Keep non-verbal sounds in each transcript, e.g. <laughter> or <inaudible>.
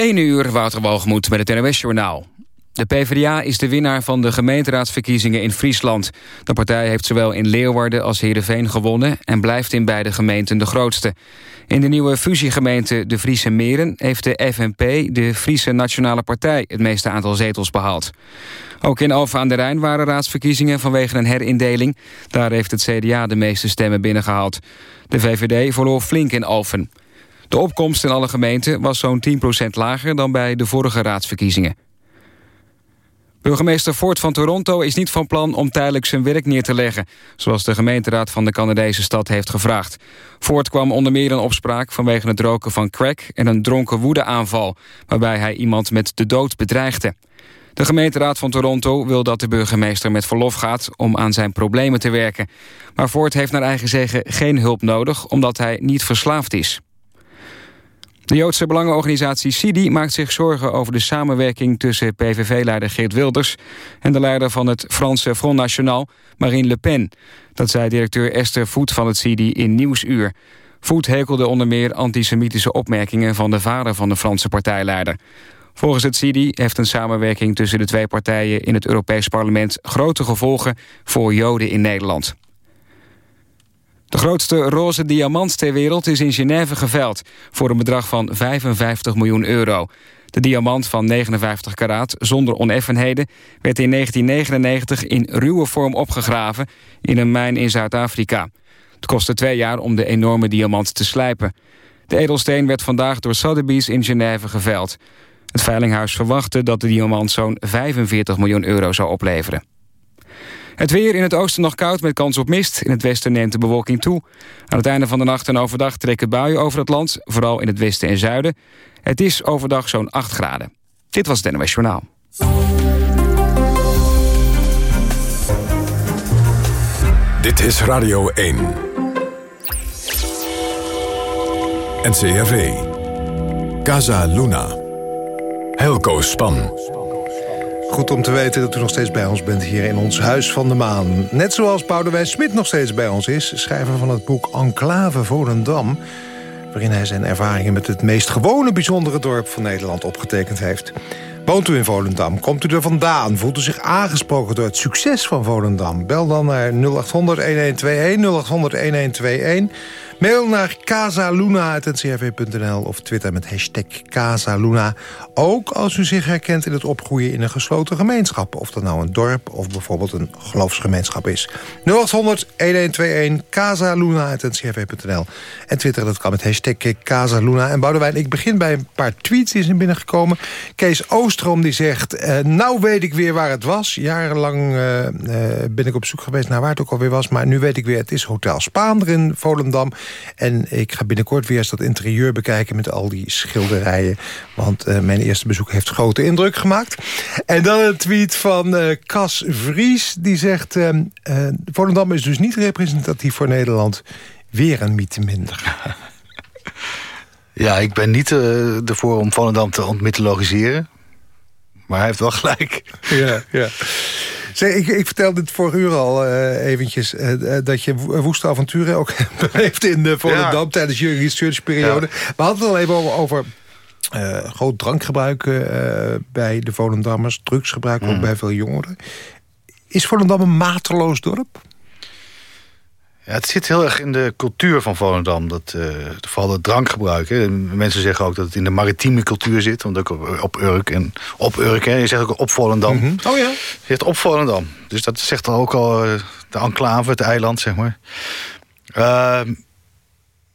1 uur, Wouter Walgemoed met het NOS-journaal. De PvdA is de winnaar van de gemeenteraadsverkiezingen in Friesland. De partij heeft zowel in Leeuwarden als Heerenveen gewonnen... en blijft in beide gemeenten de grootste. In de nieuwe fusiegemeente de Friese Meren... heeft de FNP, de Friese Nationale Partij, het meeste aantal zetels behaald. Ook in Alphen aan de Rijn waren raadsverkiezingen vanwege een herindeling. Daar heeft het CDA de meeste stemmen binnengehaald. De VVD verloor flink in Alphen. De opkomst in alle gemeenten was zo'n 10% lager dan bij de vorige raadsverkiezingen. Burgemeester Ford van Toronto is niet van plan om tijdelijk zijn werk neer te leggen, zoals de gemeenteraad van de Canadese stad heeft gevraagd. Ford kwam onder meer in opspraak vanwege het roken van crack en een dronken woedeaanval, waarbij hij iemand met de dood bedreigde. De gemeenteraad van Toronto wil dat de burgemeester met verlof gaat om aan zijn problemen te werken. Maar Ford heeft naar eigen zeggen geen hulp nodig, omdat hij niet verslaafd is. De Joodse belangenorganisatie SIDI maakt zich zorgen over de samenwerking tussen PVV-leider Geert Wilders en de leider van het Franse Front National, Marine Le Pen. Dat zei directeur Esther Voet van het SIDI in Nieuwsuur. Voet hekelde onder meer antisemitische opmerkingen van de vader van de Franse partijleider. Volgens het SIDI heeft een samenwerking tussen de twee partijen in het Europees Parlement grote gevolgen voor Joden in Nederland. De grootste roze diamant ter wereld is in Genève geveild... voor een bedrag van 55 miljoen euro. De diamant van 59 karaat, zonder oneffenheden... werd in 1999 in ruwe vorm opgegraven... in een mijn in Zuid-Afrika. Het kostte twee jaar om de enorme diamant te slijpen. De edelsteen werd vandaag door Sotheby's in Genève geveild. Het veilinghuis verwachtte dat de diamant zo'n 45 miljoen euro zou opleveren. Het weer in het oosten nog koud met kans op mist. In het westen neemt de bewolking toe. Aan het einde van de nacht en overdag trekken buien over het land. Vooral in het westen en zuiden. Het is overdag zo'n 8 graden. Dit was het NOS Journaal. Dit is Radio 1. NCRV. Casa Luna. Helco Span. Goed om te weten dat u nog steeds bij ons bent hier in ons Huis van de Maan. Net zoals Boudewijn Smit nog steeds bij ons is... schrijver van het boek Enclave Volendam... waarin hij zijn ervaringen met het meest gewone bijzondere dorp van Nederland opgetekend heeft. Woont u in Volendam? Komt u er vandaan? Voelt u zich aangesproken door het succes van Volendam? Bel dan naar 0800-1121, 0800-1121... Mail naar casaluna.ncrv.nl of twitter met hashtag Casaluna. Ook als u zich herkent in het opgroeien in een gesloten gemeenschap. Of dat nou een dorp of bijvoorbeeld een geloofsgemeenschap is. 0800 1121 casaluna.ncrv.nl En twitter dat kan met hashtag Casaluna. En Boudewijn, ik begin bij een paar tweets die zijn binnengekomen. Kees Oostrom die zegt... Uh, nou weet ik weer waar het was. Jarenlang uh, uh, ben ik op zoek geweest naar waar het ook alweer was. Maar nu weet ik weer, het is Hotel Spaander in Volendam. En ik ga binnenkort weer eens dat interieur bekijken met al die schilderijen. Want uh, mijn eerste bezoek heeft grote indruk gemaakt. En dan een tweet van uh, Cas Vries. Die zegt, uh, Volendam is dus niet representatief voor Nederland. Weer een mythe minder. Ja, ik ben niet ervoor om Volendam te ontmythologiseren. Maar hij heeft wel gelijk. Ja, ja. Ik, ik vertelde het vorige uur al uh, eventjes... Uh, dat je woeste avonturen ook <laughs> heeft in uh, Volendam... Ja. tijdens je researchperiode. Ja. We hadden het al even over... over groot drankgebruik bij de Volendammers. Drugsgebruik mm. ook bij veel jongeren. Is Volendam een mateloos dorp? Ja, het zit heel erg in de cultuur van Volendam. Dat, uh, vooral het drankgebruik. Hè. Mensen zeggen ook dat het in de maritieme cultuur zit. Want ook op, op Urk en op Urk. Hè. Je zegt ook op Volendam. Mm -hmm. Oh ja? Je zegt op Volendam. Dus dat zegt dan ook al uh, de enclave, het eiland, zeg maar. Uh,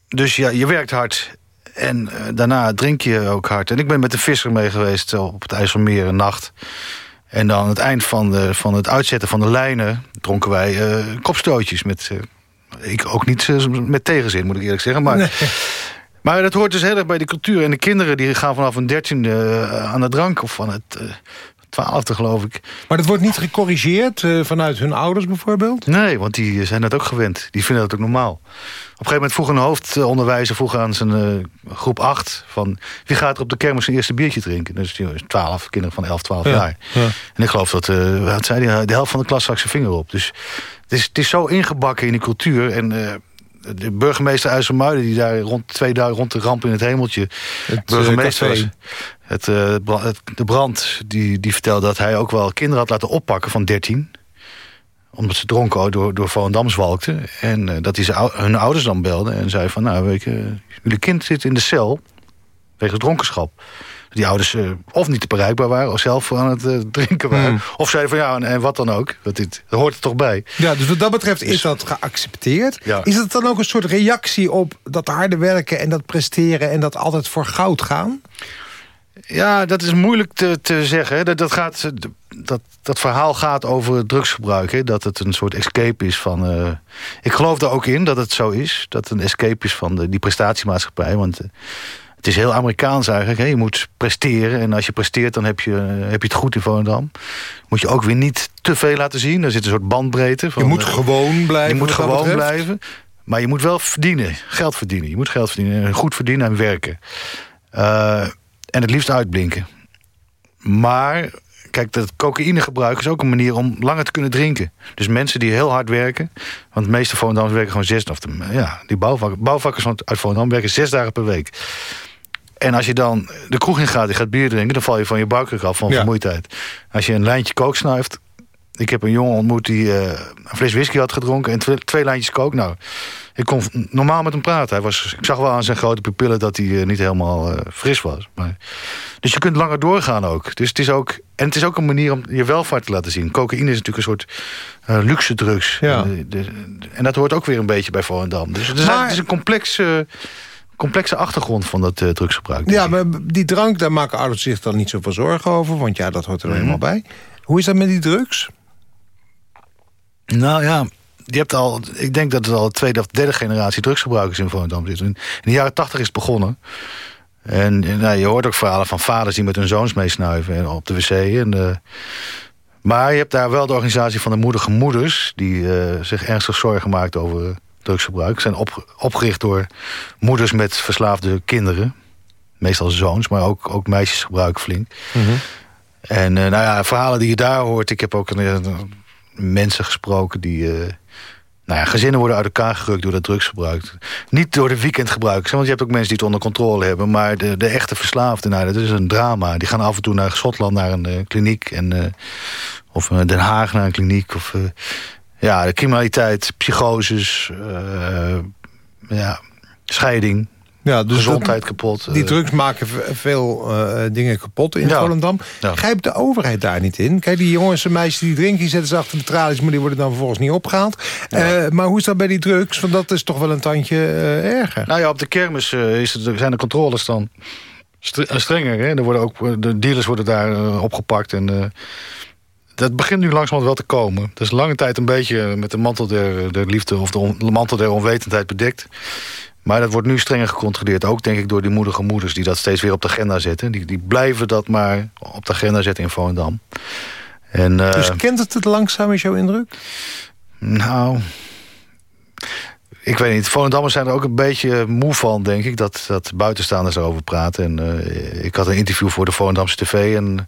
dus ja, je werkt hard. En uh, daarna drink je ook hard. En ik ben met de visser mee geweest op het IJsselmeer een nacht. En dan aan het eind van, de, van het uitzetten van de lijnen... dronken wij kopstootjes met ik ook niet met tegenzin, moet ik eerlijk zeggen. Maar, nee. maar dat hoort dus heel erg bij de cultuur. En de kinderen die gaan vanaf een dertiende aan de drank... of van het twaalfde, geloof ik. Maar dat wordt niet gecorrigeerd uh, vanuit hun ouders bijvoorbeeld? Nee, want die zijn dat ook gewend. Die vinden dat ook normaal. Op een gegeven moment vroeg een hoofdonderwijzer vroeg aan zijn uh, groep 8... van wie gaat er op de kermis zijn eerste biertje drinken? Dus 12, kinderen van 11, 12 ja, jaar. Ja. En ik geloof dat, uh, wat zei die, de helft van de klas zag zijn vinger op. Dus het is, het is zo ingebakken in die cultuur. En uh, de burgemeester IJsselmuiden... die daar rond twee dagen rond de ramp in het hemeltje... Het, burgemeester uh, was. Het, uh, de brand, die, die vertelde dat hij ook wel kinderen had laten oppakken van 13 omdat ze dronken door, door Volendam zwalkten. En uh, dat hij ze, hun ouders dan belde en zei van... nou, weet je, jullie kind zit in de cel wegens dronkenschap. Die ouders uh, of niet te bereikbaar waren... of zelf aan het uh, drinken waren. Mm. Of zeiden van ja, en, en, wat dan ook. Dat, dit, dat hoort er toch bij. Ja, dus wat dat betreft is dat geaccepteerd. Ja. Is dat dan ook een soort reactie op dat harde werken... en dat presteren en dat altijd voor goud gaan? Ja, dat is moeilijk te, te zeggen. Dat, dat, gaat, dat, dat verhaal gaat over drugsgebruik. Hè? Dat het een soort escape is van... Uh, ik geloof er ook in dat het zo is. Dat het een escape is van de, die prestatiemaatschappij. Want het is heel Amerikaans eigenlijk. Hè? Je moet presteren. En als je presteert, dan heb je, uh, heb je het goed in Volendam. Moet je ook weer niet te veel laten zien. Er zit een soort bandbreedte. Van, je moet gewoon blijven. Je moet gewoon blijven. Maar je moet wel verdienen. Geld verdienen. Je moet geld verdienen. Goed verdienen en werken. En het liefst uitblinken. Maar, kijk, dat cocaïnegebruik is ook een manier om langer te kunnen drinken. Dus mensen die heel hard werken... want de meeste Volendammers werken gewoon zes... of de, ja, die bouwvakkers, bouwvakkers uit Volendam werken zes dagen per week. En als je dan de kroeg in gaat, je gaat bier drinken... dan val je van je buikrug af van ja. vermoeidheid. Als je een lijntje kook snuift... Ik heb een jongen ontmoet die uh, een fles whisky had gedronken... en twee, twee lijntjes kook. Nou, ik kon normaal met hem praten. Hij was, ik zag wel aan zijn grote pupillen dat hij uh, niet helemaal uh, fris was. Maar, dus je kunt langer doorgaan ook. Dus het is ook. En het is ook een manier om je welvaart te laten zien. Cocaïne is natuurlijk een soort uh, luxe drugs. Ja. En, de, de, en dat hoort ook weer een beetje bij Volendam. Dus het is, maar, het is een complexe, complexe achtergrond van dat drugsgebruik. Ja, maar die drank, daar maken ouders zich dan niet zoveel zorgen over. Want ja, dat hoort er mm -hmm. helemaal bij. Hoe is dat met die drugs? Nou ja, je hebt al, ik denk dat het al de tweede of derde generatie drugsgebruikers in Volendam zit. In de jaren tachtig is het begonnen. En, en nou, je hoort ook verhalen van vaders die met hun zoons meesnuiven op de wc. En, uh, maar je hebt daar wel de organisatie van de moedige moeders... die uh, zich ernstig zorgen maakt over uh, drugsgebruik. Ze zijn op, opgericht door moeders met verslaafde kinderen. Meestal zoons, maar ook, ook meisjes gebruiken flink. Mm -hmm. En nou ja, verhalen die je daar hoort... Ik heb ook mensen gesproken die... Nou ja, gezinnen worden uit elkaar gerukt door dat drugsgebruik. Niet door de weekendgebruikers, want je hebt ook mensen die het onder controle hebben. Maar de, de echte verslaafden, nou, dat is een drama. Die gaan af en toe naar Schotland, naar een uh, kliniek. En, uh, of Den Haag naar een kliniek. Of, ja, de criminaliteit, psychoses, ja, scheiding. Ja, dus gezondheid dat, kapot. Die drugs maken veel uh, dingen kapot in Ja. Volendam. Ja. Grijpt de overheid daar niet in? Kijk, die jongens en meisjes die drinken, die zetten ze achter de tralies... maar die worden dan vervolgens niet opgehaald. Uh, maar hoe is dat bij die drugs? Want dat is toch wel een tandje uh, erger. Nou ja, op de kermis is het, zijn de controles dan strenger. Hè? Er worden ook, de dealers worden daar opgepakt en... dat begint nu langzamerhand wel te komen. Dat is lange tijd een beetje met de mantel der, der liefde... of de, on, de mantel der onwetendheid bedekt. Maar dat wordt nu strenger gecontroleerd. Ook denk ik door die moedige moeders die dat steeds weer op de agenda zetten. Die, die blijven dat maar op de agenda zetten in Volendam. En, uh, dus kent het het langzaam, is jouw indruk? Nou, ik weet niet. Volendammers zijn er ook een beetje moe van, denk ik. Dat, dat buitenstaanders erover praten. En, uh, ik had een interview voor de Volendamse tv. En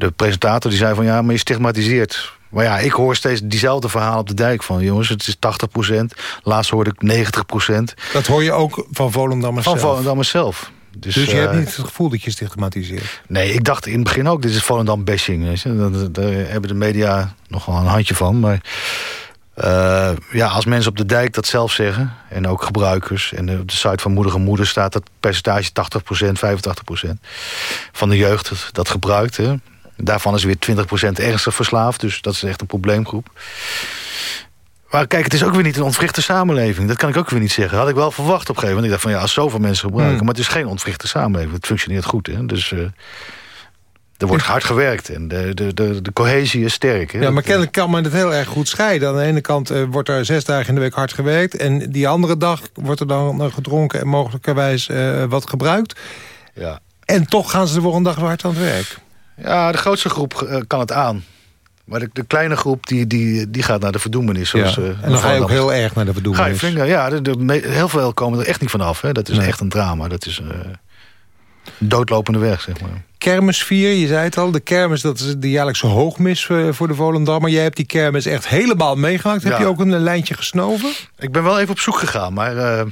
de presentator die zei van ja, maar je stigmatiseert. Maar ja, ik hoor steeds diezelfde verhaal op de dijk van... jongens, het is 80% Laatst hoorde ik 90% Dat hoor je ook van Volendammers van zelf? Van Volendammers zelf. Dus, dus je hebt niet het gevoel dat je stigmatiseert? Nee, ik dacht in het begin ook, dit is Volendam bashing. Daar, hebben de media nog wel een handje van. Maar uh, ja, als mensen op de dijk dat zelf zeggen... en ook gebruikers... en op de site van Moedige Moeder staat dat percentage 80% 85% van de jeugd dat gebruikt... Hè. Daarvan is weer 20% ernstig verslaafd. Dus dat is echt een probleemgroep. Maar kijk, het is ook weer niet een ontwrichte samenleving. Dat kan ik ook weer niet zeggen. Had ik wel verwacht op een gegeven moment. Ik dacht van ja, als zoveel mensen gebruiken. Hmm. Maar het is geen ontwrichte samenleving. Het functioneert goed. Hè? Dus uh, er wordt hard gewerkt. En de, de, de, de cohesie is sterk. Hè? Ja, maar kennelijk kan men het heel erg goed scheiden. Aan de ene kant uh, wordt er zes dagen in de week hard gewerkt. En die andere dag wordt er dan gedronken en mogelijkerwijs uh, wat gebruikt. Ja. En toch gaan ze de volgende dag weer hard aan het werk. Ja, de grootste groep uh, kan het aan. Maar de, de, kleine groep die, die, die gaat naar de verdoemmenis. Ja. Zoals, uh, en dan ga je ook heel erg naar de verdoemenis. Ga je flink, ja, de, de, heel veel komen er echt niet vanaf. Hè. Dat is nee. echt een drama. Dat is een uh, doodlopende weg, zeg maar. kermis vieren. Je zei het al, de kermis dat is de jaarlijkse hoogmis voor de Volendammer. Jij hebt die kermis echt helemaal meegemaakt. Heb je ook een lijntje gesnoven? Ik ben wel even op zoek gegaan, maar...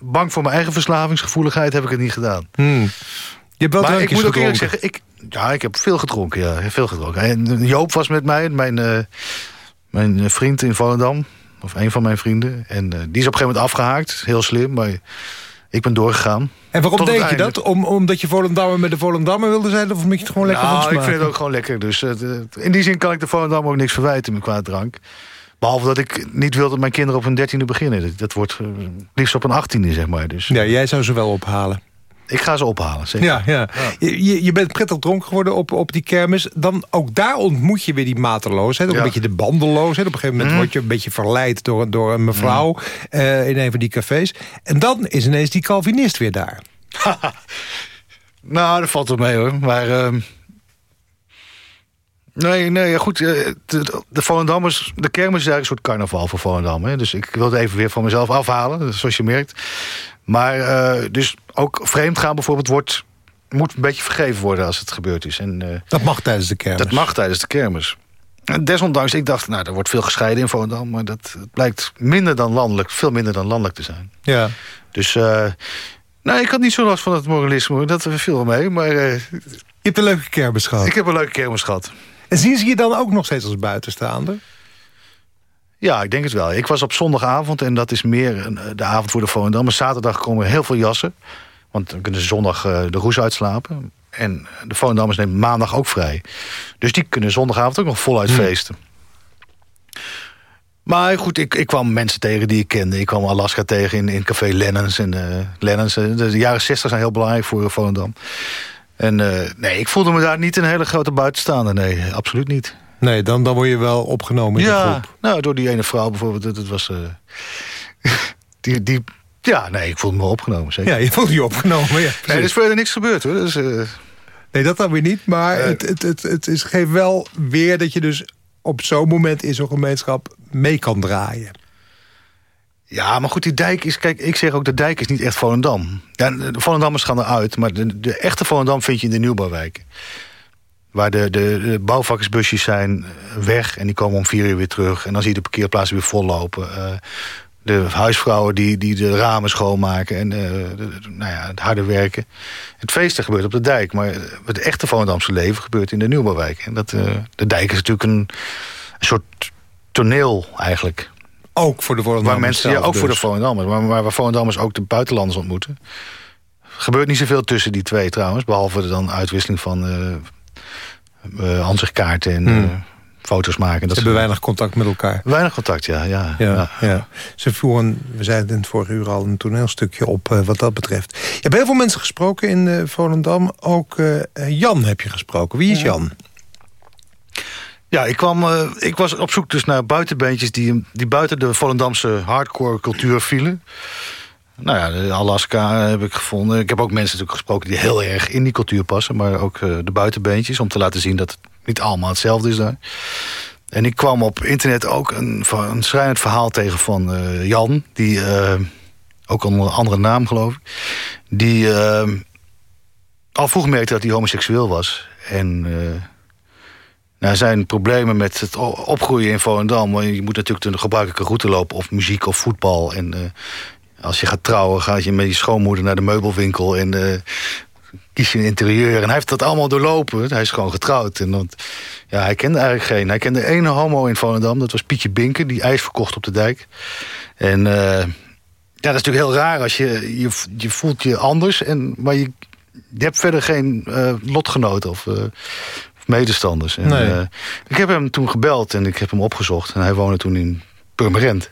bang voor mijn eigen verslavingsgevoeligheid heb ik het niet gedaan. Hmm. Je hebt wel maar ik moet ook eerlijk zeggen, ik, ja, ik heb veel gedronken. Ja, veel gedronken. En Joop was met mij, mijn, mijn vriend in Volendam. Of een van mijn vrienden. En die is op een gegeven moment afgehaakt. Heel slim, maar ik ben doorgegaan. En waarom deed je dat? Om, omdat je Volendammer met de Volendammer wilde zijn? Of omdat je het gewoon lekker nou, ik vind het ook gewoon lekker. Dus uh, in die zin kan ik de Volendammer ook niks verwijten qua drank. Behalve dat ik niet wil dat mijn kinderen op een dertiende beginnen. Dat, wordt uh, liefst op een achttiende, zeg maar. Dus, ja, jij zou ze wel ophalen. Ik ga ze ophalen, zeker. Ja, ja. Je, je bent prettig dronken geworden op, op die kermis. Dan ook daar ontmoet je weer die mateloosheid. Ook een beetje de bandeloosheid. Op een gegeven moment mm. word je een beetje verleid door, door een mevrouw... Mm. Uh, in een van die cafés. En dan is ineens die Calvinist weer daar. <laughs> nou, dat valt wel mee hoor. Maar... Uh... Nee, nee, goed. Eh, de, de Volendammers, de kermis is eigenlijk een soort carnaval voor Volendam. Hè? Dus ik wil het even weer van mezelf afhalen, zoals je merkt. Maar uh, dus ook vreemd gaan bijvoorbeeld wordt, moet een beetje vergeven worden als het gebeurd is. En, uh, dat mag tijdens de kermis? Dat mag tijdens de kermis. En desondanks, ik dacht, nou, er wordt veel gescheiden in Volendam... maar dat blijkt minder dan landelijk, veel minder dan landelijk te zijn. Ja. Dus, uh, nou, ik had niet zo last van het moralisme, dat viel wel mee, maar... je hebt een leuke kermis gehad? Ik heb een leuke kermis gehad. En zien ze je dan ook nog steeds als buitenstaander? Ja, ik denk het wel. Ik was op zondagavond en dat is meer eh, de avond voor de Volendam. Maar zaterdag komen heel veel jassen. Want dan kunnen ze zondag eh, de roes uitslapen. En de Volendammers nemen maandag ook vrij. Dus die kunnen zondagavond ook nog voluit hmm. feesten. Maar goed, ik, ik kwam mensen tegen die ik kende. Ik kwam Alaska tegen in, in café Lennons. En, uh, Lennons de, jaren 60 zijn heel belangrijk voor Volendam. En nee, ik voelde me daar niet een hele grote buitenstaander. Nee, absoluut niet. Nee, dan, dan word je wel opgenomen in ja, de groep. nou, door die ene vrouw bijvoorbeeld. Dat, was... Uh, <laughs> die, die, ja, nee, ik voelde me opgenomen, zeker. Ja, je voelde je opgenomen, ja. Nee, er is verder niks gebeurd, hoor. Dus, uh, nee, dat dan weer niet. Maar het, het, het, het is, geeft wel weer dat je dus op zo'n moment in zo'n gemeenschap mee kan draaien. Ja, maar goed, die dijk is... Kijk, ik zeg ook, de dijk is niet echt Volendam. Ja, de Volendammers gaan eruit, maar de, de echte Volendam vind je in de nieuwbouwwijken. Waar de, de, de, bouwvakkersbusjes zijn weg en die komen om vier uur weer terug. En dan zie je de parkeerplaatsen weer vollopen. Uh, de huisvrouwen die, die de ramen schoonmaken en uh, de, nou ja, het harde werken. Het feesten gebeurt op de dijk, maar het echte Volendamse leven gebeurt in de nieuwbouwwijk. En dat, uh, de dijk is natuurlijk een, een, soort toneel eigenlijk. Ook voor de Volendammers Waar mensen, ja, ook voor de dus. Volendammers, maar waar, waar Volendammers ook de buitenlanders ontmoeten. Er gebeurt niet zoveel tussen die twee trouwens, behalve dan uitwisseling van uh, ansichtkaarten en hmm. uh, foto's maken. Dat Ze hebben weinig contact met elkaar. Weinig contact, ja. ja, ja, ja. Ze voeren, we zeiden in het vorige uur al, een toneelstukje op uh, wat dat betreft. Je hebt heel veel mensen gesproken in Volendam. Ook Jan heb je gesproken. Wie is Jan? Ja, ik, kwam, ik was op zoek dus naar buitenbeentjes... die, die buiten de Volendamse hardcore cultuur vielen. Nou ja, Alaska heb ik gevonden. Ik heb ook mensen natuurlijk gesproken die heel erg in die cultuur passen. Maar ook uh, de buitenbeentjes. Om te laten zien dat het niet allemaal hetzelfde is daar. En ik kwam op internet ook een, een schrijnend verhaal tegen van uh, Jan. Die, uh, ook onder een andere naam geloof ik. Die al vroeg merkte dat hij homoseksueel was. En... Nou, zijn problemen met het opgroeien in Volendam. Je moet natuurlijk de gebruikelijke route lopen. Of muziek of voetbal. En als je gaat trouwen, ga je met je schoonmoeder naar de meubelwinkel... en uh, kies je een interieur. En hij heeft dat allemaal doorlopen. Hij is gewoon getrouwd. En dat, ja, hij kende eigenlijk geen. Hij kende ene homo in Volendam. Dat was Pietje Binken, die ijs verkocht op de dijk. En uh, ja, dat is natuurlijk heel raar. Als je, je, je voelt je anders, en, maar je, je hebt verder geen uh, lotgenoten of, uh, medestanders. En, nee. ik heb hem toen gebeld en ik heb hem opgezocht. En hij woonde toen in Purmerend.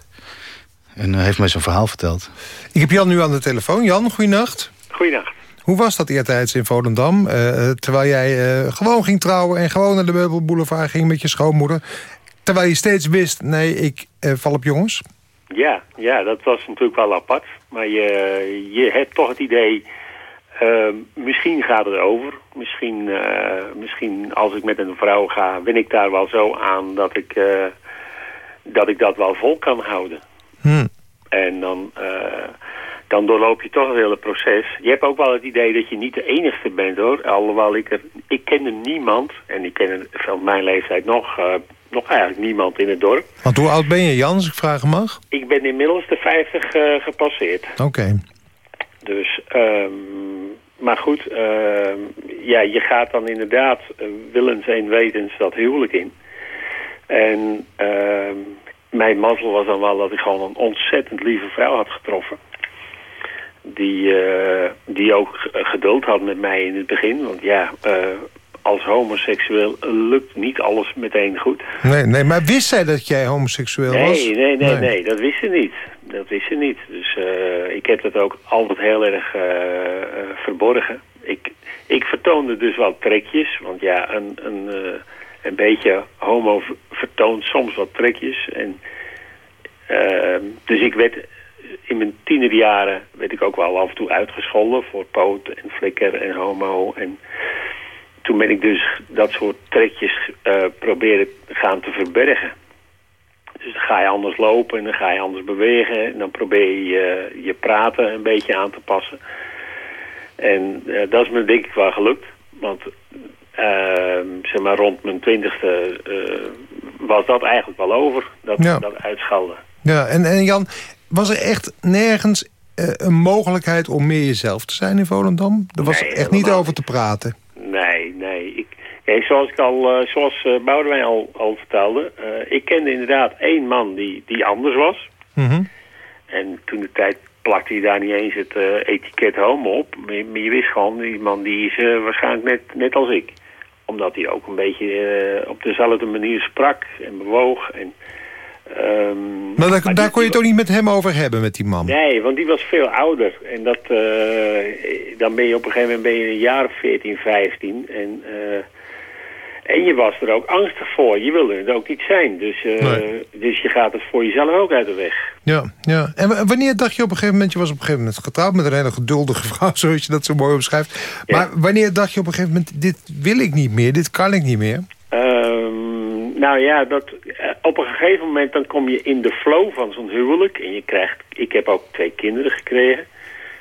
En hij heeft mij zijn verhaal verteld. Ik heb Jan nu aan de telefoon. Jan, goeienacht. Goeienacht. Hoe was dat eertijds in Volendam? Uh, terwijl jij uh, gewoon ging trouwen en gewoon naar de meubelboulevard ging met je schoonmoeder. Terwijl je steeds wist, nee, ik uh, val op jongens. Ja, ja, dat was natuurlijk wel apart. Maar je, je hebt toch het idee, misschien gaat het over. Misschien, misschien als ik met een vrouw ga, ben ik daar wel zo aan dat ik, dat, ik dat wel vol kan houden. Hmm. En dan, uh, dan doorloop je toch het hele proces. Je hebt ook wel het idee dat je niet de enigste bent hoor. Alhoewel ik er, ik kende niemand, en ik ken van mijn leeftijd nog, uh, nog eigenlijk niemand in het dorp. Want hoe oud ben je Jan, als ik vragen mag? Ik ben inmiddels de 50 uh, gepasseerd. Oké. Dus, um, maar goed, uh, ja, je gaat dan inderdaad willens en wetens dat huwelijk in. En ehm, mijn mazzel was dan wel dat ik gewoon een ontzettend lieve vrouw had getroffen. Die, uh, die ook geduld had met mij in het begin. Want ja, uh, als homoseksueel lukt niet alles meteen goed. Nee, nee, maar wist zij dat jij homoseksueel nee, was? Nee, nee, nee, nee, dat wist ze niet. Dat wist ze niet. Dus uh, ik heb dat ook altijd heel erg verborgen. Ik, ik vertoonde dus wel trekjes. Want ja, een... een een beetje homo vertoont soms wat trekjes. En, uh, dus ik werd in mijn tienerjaren werd ik ook wel af en toe uitgescholden voor poot en flikker en homo. En toen ben ik dus dat soort trekjes uh, proberen gaan te verbergen. Dus dan ga je anders lopen en dan ga je anders bewegen. En dan probeer je je praten een beetje aan te passen. En uh, dat is me denk ik wel gelukt. Want zeg maar rond mijn twintigste uh, was dat eigenlijk wel over, dat, ja. dat uitschalden. Ja, en, en Jan, was er echt nergens uh, een mogelijkheid om meer jezelf te zijn in Volendam? Er was nee, echt niet over te praten. Nee, nee. Ik, kijk, zoals ik al, uh, zoals Boudewijn al, al vertelde, ik kende inderdaad één man die, die anders was. Mm -hmm. En toen de tijd plakte hij daar niet eens het etiket homo op. Maar, maar, je wist gewoon, die man die is waarschijnlijk net, net als ik omdat hij ook een beetje uh, op dezelfde manier sprak en bewoog. En, um, maar daar, maar daar kon je het ook niet met hem over hebben, met die man? Nee, want die was veel ouder. En dat, uh, dan ben je op een gegeven moment ben je een jaar of 14, 15. En, uh, en je was er ook angstig voor. Je wilde het ook niet zijn. Dus, nee. dus je gaat het voor jezelf ook uit de weg. Ja, ja. En wanneer dacht je op een gegeven moment... je was op een gegeven moment getrouwd met een hele geduldige <laughs> vrouw... zoals je dat zo mooi omschrijft. Ja. Maar wanneer dacht je op een gegeven moment... dit wil ik niet meer, dit kan ik niet meer? Um, nou ja, dat, op een gegeven moment dan kom je in de flow van zo'n huwelijk. En je krijgt... Ik heb ook twee kinderen gekregen.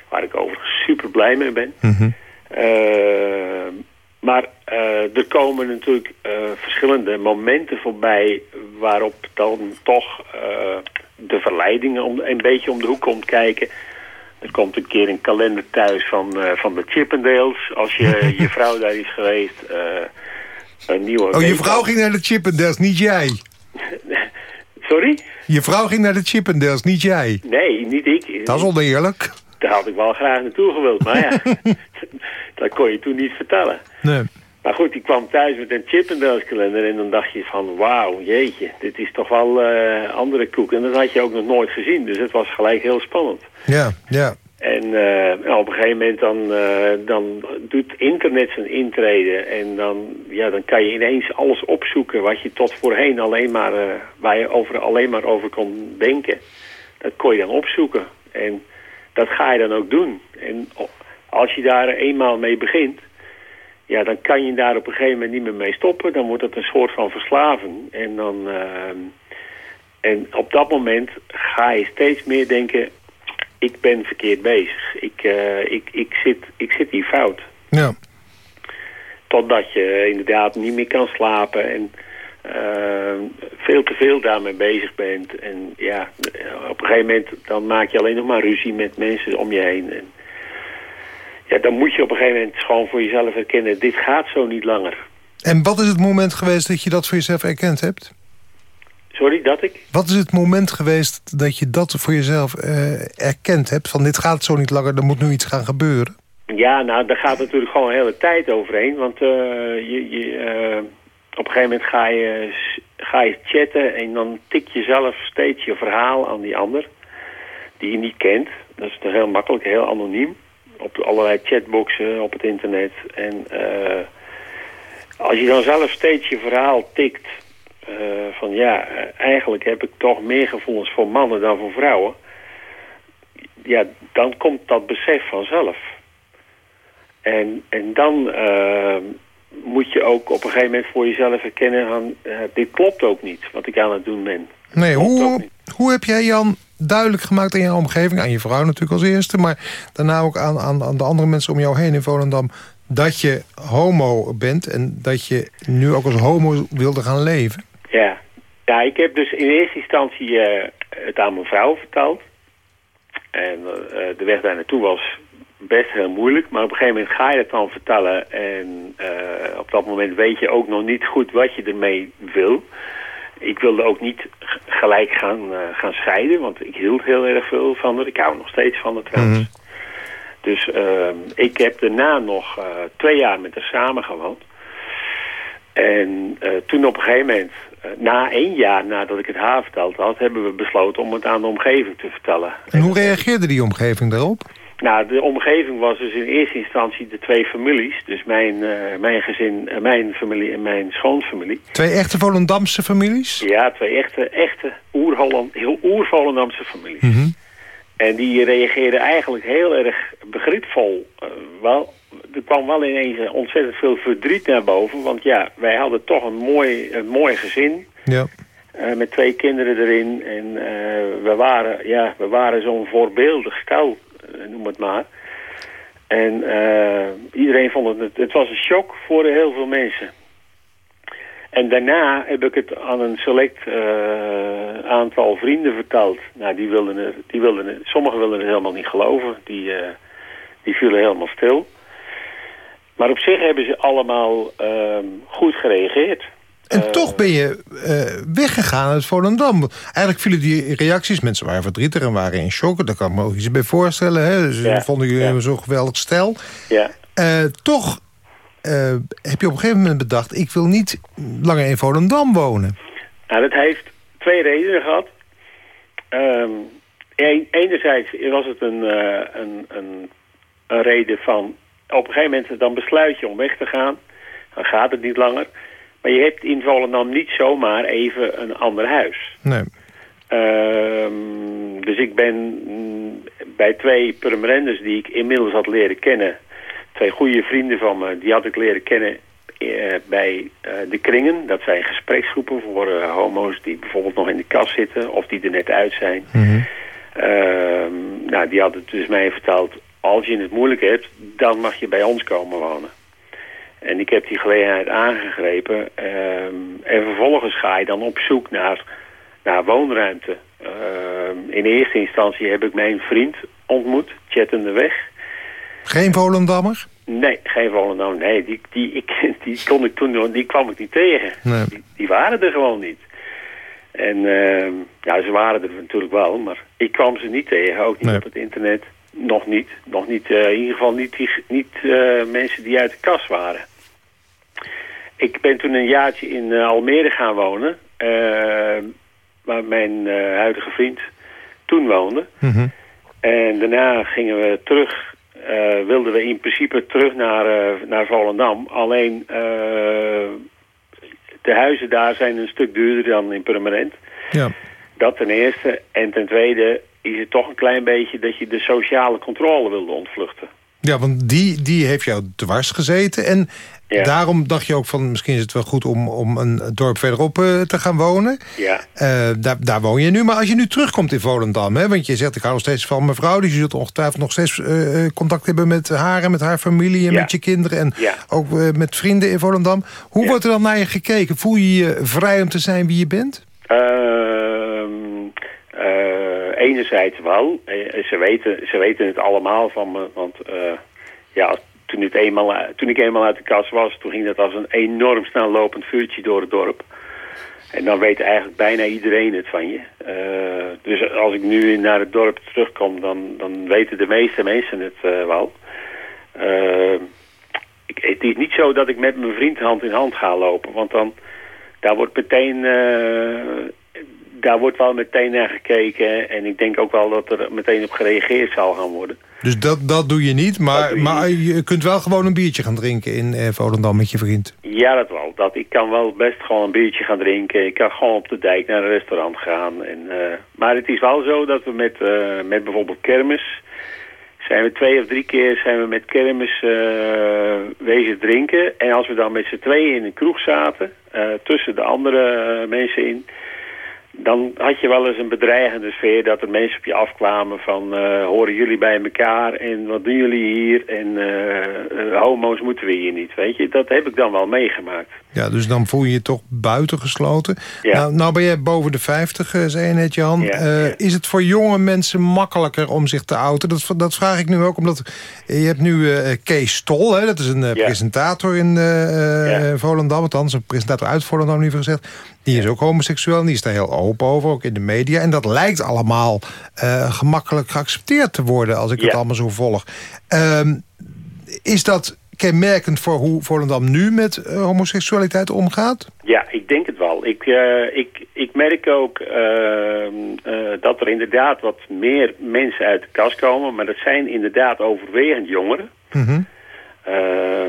Waar ik overigens super blij mee ben. Mm -hmm. uh, maar uh, er komen natuurlijk uh, verschillende momenten voorbij... waarop dan toch uh, de verleidingen om, een beetje om de hoek komt kijken. Er komt een keer een kalender thuis van, van de Chippendales. Als je, <laughs> je vrouw daar is geweest. een nieuwe oh, je vrouw ging naar de Chippendales, niet jij? <laughs> Sorry? Je vrouw ging naar de Chippendales, niet jij? Nee, niet ik. Dat is oneerlijk. Daar had ik wel graag naartoe gewild, maar ja... <laughs> dat kon je toen niet vertellen. Nee. Maar goed, ik kwam thuis met een Chippendales kalender en dan dacht je van wauw, jeetje, dit is toch wel uh, andere koek. En dat had je ook nog nooit gezien, dus het was gelijk heel spannend. Ja, ja. En uh, op een gegeven moment dan, uh, dan doet internet zijn intrede en dan, ja, dan kan je ineens alles opzoeken wat je tot voorheen alleen maar, waar je over, alleen maar over kon denken. Dat kon je dan opzoeken en dat ga je dan ook doen. En als je daar eenmaal mee begint, ja, dan kan je daar op een gegeven moment niet meer mee stoppen. Dan wordt het een soort van verslaving. En, dan, uh, en op dat moment ga je steeds meer denken, ik ben verkeerd bezig. Ik, uh, ik, ik, zit, ik zit hier fout. Ja. Totdat je inderdaad niet meer kan slapen en veel te veel daarmee bezig bent. En ja, op een gegeven moment dan maak je alleen nog maar ruzie met mensen om je heen. En, ja, dan moet je op een gegeven moment gewoon voor jezelf erkennen... dit gaat zo niet langer. En wat is het moment geweest dat je dat voor jezelf erkend hebt? Sorry, dat ik? Wat is het moment geweest dat je dat voor jezelf uh, erkend hebt? Van dit gaat zo niet langer, er moet nu iets gaan gebeuren. Ja, nou, daar gaat natuurlijk gewoon een hele tijd overheen. Want uh, je, je, uh, op een gegeven moment ga je, ga je chatten... en dan tik je zelf steeds je verhaal aan die ander... die je niet kent. Dat is heel makkelijk, heel anoniem op allerlei chatboxen op het internet. En uh, als je dan zelf steeds je verhaal tikt... Uh, van ja, eigenlijk heb ik toch meer gevoelens voor mannen dan voor vrouwen... ja, dan komt dat besef vanzelf. En, en dan moet je ook op een gegeven moment voor jezelf erkennen... Van, dit klopt ook niet, wat ik aan het doen ben. Nee, hoe, hoe heb jij, Jan, duidelijk gemaakt aan jouw omgeving? Aan je vrouw natuurlijk als eerste, maar daarna ook aan, aan, aan de andere mensen om jou heen in Volendam... dat je homo bent en dat je nu ook als homo wilde gaan leven? Ja, ja ik heb dus in eerste instantie eh, het aan mijn vrouw verteld. En uh, de weg daar naartoe was best heel moeilijk. Maar op een gegeven moment ga je het dan vertellen. En uh, op dat moment weet je ook nog niet goed wat je ermee wil. Ik wilde ook niet gelijk gaan, uh, gaan scheiden. Want ik hield heel erg veel van haar. Ik hou nog steeds van haar trouwens. Mm -hmm. Dus uh, ik heb daarna nog twee jaar met haar samen gewoond. En toen op een gegeven moment na één jaar nadat ik het haar verteld had... hebben we besloten om het aan de omgeving te vertellen. En hoe reageerde die omgeving daarop? Nou, de omgeving was dus in eerste instantie de twee families. Dus mijn, uh, mijn gezin, uh, mijn familie en mijn schoonfamilie. Twee echte Volendamse families? Ja, twee echte, echte oer-Holland, heel oer-Volendamse families. Mm -hmm. En die reageerden eigenlijk heel erg begripvol. Uh, wel, er kwam wel ineens ontzettend veel verdriet naar boven. Want ja, wij hadden toch een mooi, een mooi gezin. Ja. Uh, met twee kinderen erin. En uh, we waren, ja, we waren zo'n voorbeeldig stel, noem het maar. En iedereen vond het... Het was een shock voor heel veel mensen. En daarna heb ik het aan een select aantal vrienden verteld. Nou, die wilden die wilden het, sommigen wilden het helemaal niet geloven. Die, die vielen helemaal stil. Maar op zich hebben ze allemaal uh, goed gereageerd. En uh, toch ben je uh, weggegaan uit Volendam. Eigenlijk vielen die reacties, mensen waren verdrietig en waren in shock. Daar kan ik me ook iets bij voorstellen. Hè? Ja, vonden jullie ja. zo'n geweldig stel. Ja. Uh, toch heb je op een gegeven moment bedacht... ik wil niet langer in Volendam wonen. Nou, dat heeft twee redenen gehad. Um, enerzijds was het een, een, een, een reden van op een gegeven moment dan besluit je om weg te gaan. Dan gaat het niet langer. Maar je hebt in Volendam niet zomaar even een ander huis. Nee. Um, dus ik ben mm, bij twee permanentes die ik inmiddels had leren kennen... twee goede vrienden van me, die had ik leren kennen uh, bij uh, de kringen. Dat zijn gespreksgroepen voor uh, homo's die bijvoorbeeld nog in de kast zitten... of die er net uit zijn. Mm -hmm. nou, die hadden dus mij verteld als je het moeilijk hebt, dan mag je bij ons komen wonen. En ik heb die gelegenheid aangegrepen. Um, en vervolgens ga je dan op zoek naar, naar woonruimte. Um, in eerste instantie heb ik mijn vriend ontmoet, Chetten de Weg. Geen Volendammer? Nee, geen Volendammer. Nee, die, die, ik, die, kon ik toen, die kwam ik niet tegen. Nee. Die, die, waren er gewoon niet. En uh, ja, ze waren er natuurlijk wel, maar ik kwam ze niet tegen, ook niet nee. op het internet. Nog niet. Nog niet uh, in ieder geval niet, die, niet uh, mensen die uit de kast waren. Ik ben toen een jaartje in uh, Almere gaan wonen. waar mijn huidige vriend toen woonde. Mm -hmm. En daarna gingen we terug. wilden we in principe terug naar, naar Volendam. Alleen de huizen daar zijn een stuk duurder dan in Permanent. Ja. Dat ten eerste. En ten tweede is het toch een klein beetje dat je de sociale controle wilde ontvluchten. Ja, want die, die heeft jou dwars gezeten. En ja. daarom dacht je ook van misschien is het wel goed om, om een dorp verderop uh, te gaan wonen. Ja. Uh, daar, daar woon je nu. Maar als je nu terugkomt in Volendam, hè, want je zegt ik hou nog steeds van mijn vrouw. Dus je zult ongetwijfeld nog steeds uh, contact hebben met haar en met haar familie en ja. met je kinderen. En ja. ook met vrienden in Volendam. Hoe wordt er dan naar je gekeken? Voel je je vrij om te zijn wie je bent? Ehm, enerzijds wel. Ze weten, ze weten het allemaal van me. Want uh, ja, toen, het eenmaal, toen ik eenmaal uit de kast was... toen ging dat als een enorm snel lopend vuurtje door het dorp. En dan weet eigenlijk bijna iedereen het van je. Dus als ik nu naar het dorp terugkom... dan, dan weten de meeste mensen het wel. Ik, het is niet zo dat ik met mijn vriend hand in hand ga lopen. Want dan... Daar wordt meteen daar wordt wel meteen naar gekeken. En ik denk ook wel dat er meteen op gereageerd zal gaan worden. Dus dat, dat doe je niet, maar, je, maar niet. je kunt wel gewoon een biertje gaan drinken in eh, Volendam met je vriend? Ja, dat wel. Dat, ik kan wel best gewoon een biertje gaan drinken. Ik kan gewoon op de dijk naar een restaurant gaan. En, uh, maar het is wel zo dat we met, uh, met bijvoorbeeld kermis... zijn we twee of drie keer zijn we met kermis uh, wezen drinken. En als we dan met z'n tweeën in een kroeg zaten... tussen de andere mensen in dan had je wel eens een bedreigende sfeer dat er mensen op je afkwamen van uh, horen jullie bij elkaar en wat doen jullie hier en uh, homo's moeten we hier niet, weet je. Dat heb ik dan wel meegemaakt. Ja, dus dan voel je je toch buitengesloten. Ja. Nou, nou ben jij boven de 50, zei je net Jan. Ja, Is het voor jonge mensen makkelijker om zich te outen? Dat, dat vraag ik nu ook, omdat je hebt nu Kees Stol, hè, dat is een presentator in Volendam, althans een presentator uit Volendam liever gezegd. Die is ook homoseksueel en die is daar heel open over, ook in de media. En dat lijkt allemaal uh, gemakkelijk geaccepteerd te worden... als ik het allemaal zo volg. Um, is dat kenmerkend voor hoe Volendam nu met uh, homoseksualiteit omgaat? Ja, ik denk het wel. Ik, uh, ik, ik merk ook uh, dat er inderdaad wat meer mensen uit de kast komen. Maar dat zijn inderdaad overwegend jongeren. Mm uh,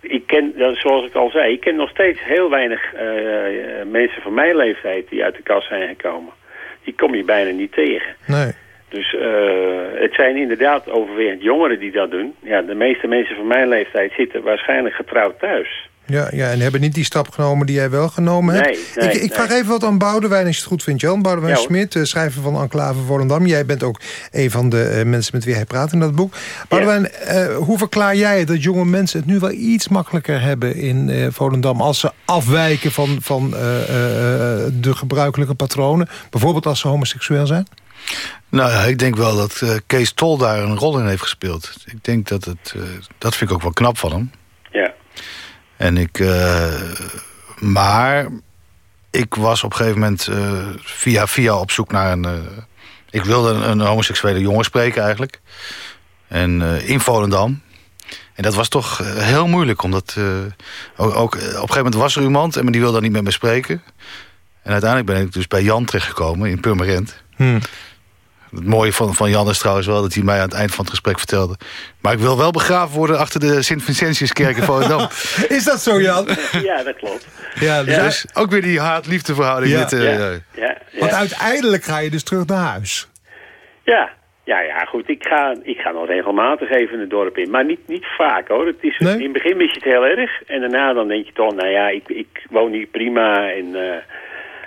ik ken, zoals ik al zei, ik ken nog steeds heel weinig uh, mensen van mijn leeftijd die uit de kast zijn gekomen. Die kom je bijna niet tegen. Nee. Dus uh, het zijn inderdaad overwegend jongeren die dat doen. Ja, de meeste mensen van mijn leeftijd zitten waarschijnlijk getrouwd thuis. Ja, ja, en hebben niet die stap genomen die jij wel genomen hebt. Nee, nee, ik, ik vraag even wat aan Boudewijn, als je het goed vindt, Jan. Boudewijn ja, Smit, eh, schrijver van Enclave Volendam. Jij bent ook een van de uh, mensen met wie hij praat in dat boek. Boudewijn, ja. uh, hoe verklaar jij dat jonge mensen het nu wel iets makkelijker hebben in uh, Volendam... als ze afwijken van, van de gebruikelijke patronen? Bijvoorbeeld als ze homoseksueel zijn? Nou ja, ik denk wel dat Kees Tol daar een rol in heeft gespeeld. Ik denk dat het... dat vind ik ook wel knap van hem. En ik... Uh, maar ik was op een gegeven moment uh, via via op zoek naar een... Uh, ik wilde een, een, homoseksuele jongen spreken eigenlijk. En in Volendam. En dat was toch heel moeilijk. Omdat ook, ook, op een gegeven moment was er iemand... en die wilde dan niet met me spreken. En uiteindelijk ben ik dus bij Jan terechtgekomen in Purmerend. Hmm. Het mooie van, van Jan is trouwens wel dat hij mij aan het eind van het gesprek vertelde. Maar ik wil wel begraven worden achter de Sint-Vincentiuskerk in Volendam. <laughs> is dat zo, Jan? Ja, dat klopt. Ja, dus ook weer die haat-liefde verhouding. Ja. Met, uh, ja. Ja, Want uiteindelijk ga je dus terug naar huis. Ja, ja, ja, goed. Ik ga, ik ga nog regelmatig even het dorp in. Maar niet, niet vaak, hoor. Het is, nee? In het begin mis je het heel erg. En daarna dan denk je toch, nou ja, ik, ik woon hier prima. En uh,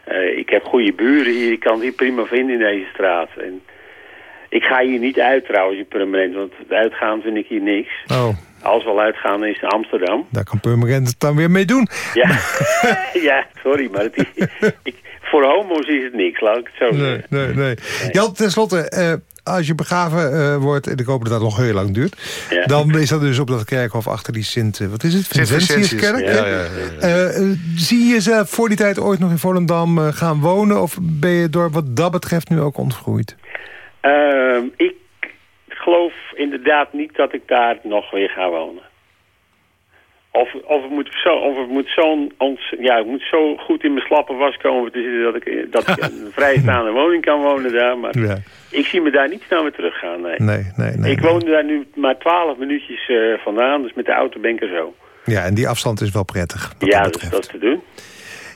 uh, ik heb goede buren hier. Ik kan het hier prima vinden in deze straat. En ik ga hier niet uit trouwens in Purmerend, want het uitgaan vind ik hier niks. Oh. Als we al uitgaan is in Amsterdam. Daar kan Purmerend het dan weer mee doen. Ja, <laughs> ja sorry, maar het is, <laughs> ik, voor homo's is het niks, laat ik het zo zeggen. Nee, nee, nee. Jan, tenslotte, uh, als je begraven uh, wordt, en ik hoop dat dat nog heel lang duurt... Ja. dan is dat dus op dat kerkhof achter die Sint... Uh, wat is het? Sint-Vincentiuskerk? Ja, ja, ja, zie je jezelf voor die tijd ooit nog in Volendam gaan wonen... of ben je door wat dat betreft nu ook ontgroeid? Uh, ik geloof inderdaad niet dat ik daar nog weer ga wonen. Of, of het moet zo, of het moet zo, ons, ja, het moet zo goed in mijn slappe was komen te zitten dat ik, dat ik een <laughs> vrijstaande woning kan wonen daar. Maar ja. ik zie me daar niet snel weer terug gaan. Nee. Nee, nee, nee, ik woon daar nu maar twaalf minuutjes uh, vandaan, dus met de auto ben ik er zo. Ja, en die afstand is wel prettig. Ja, dat, dat te doen.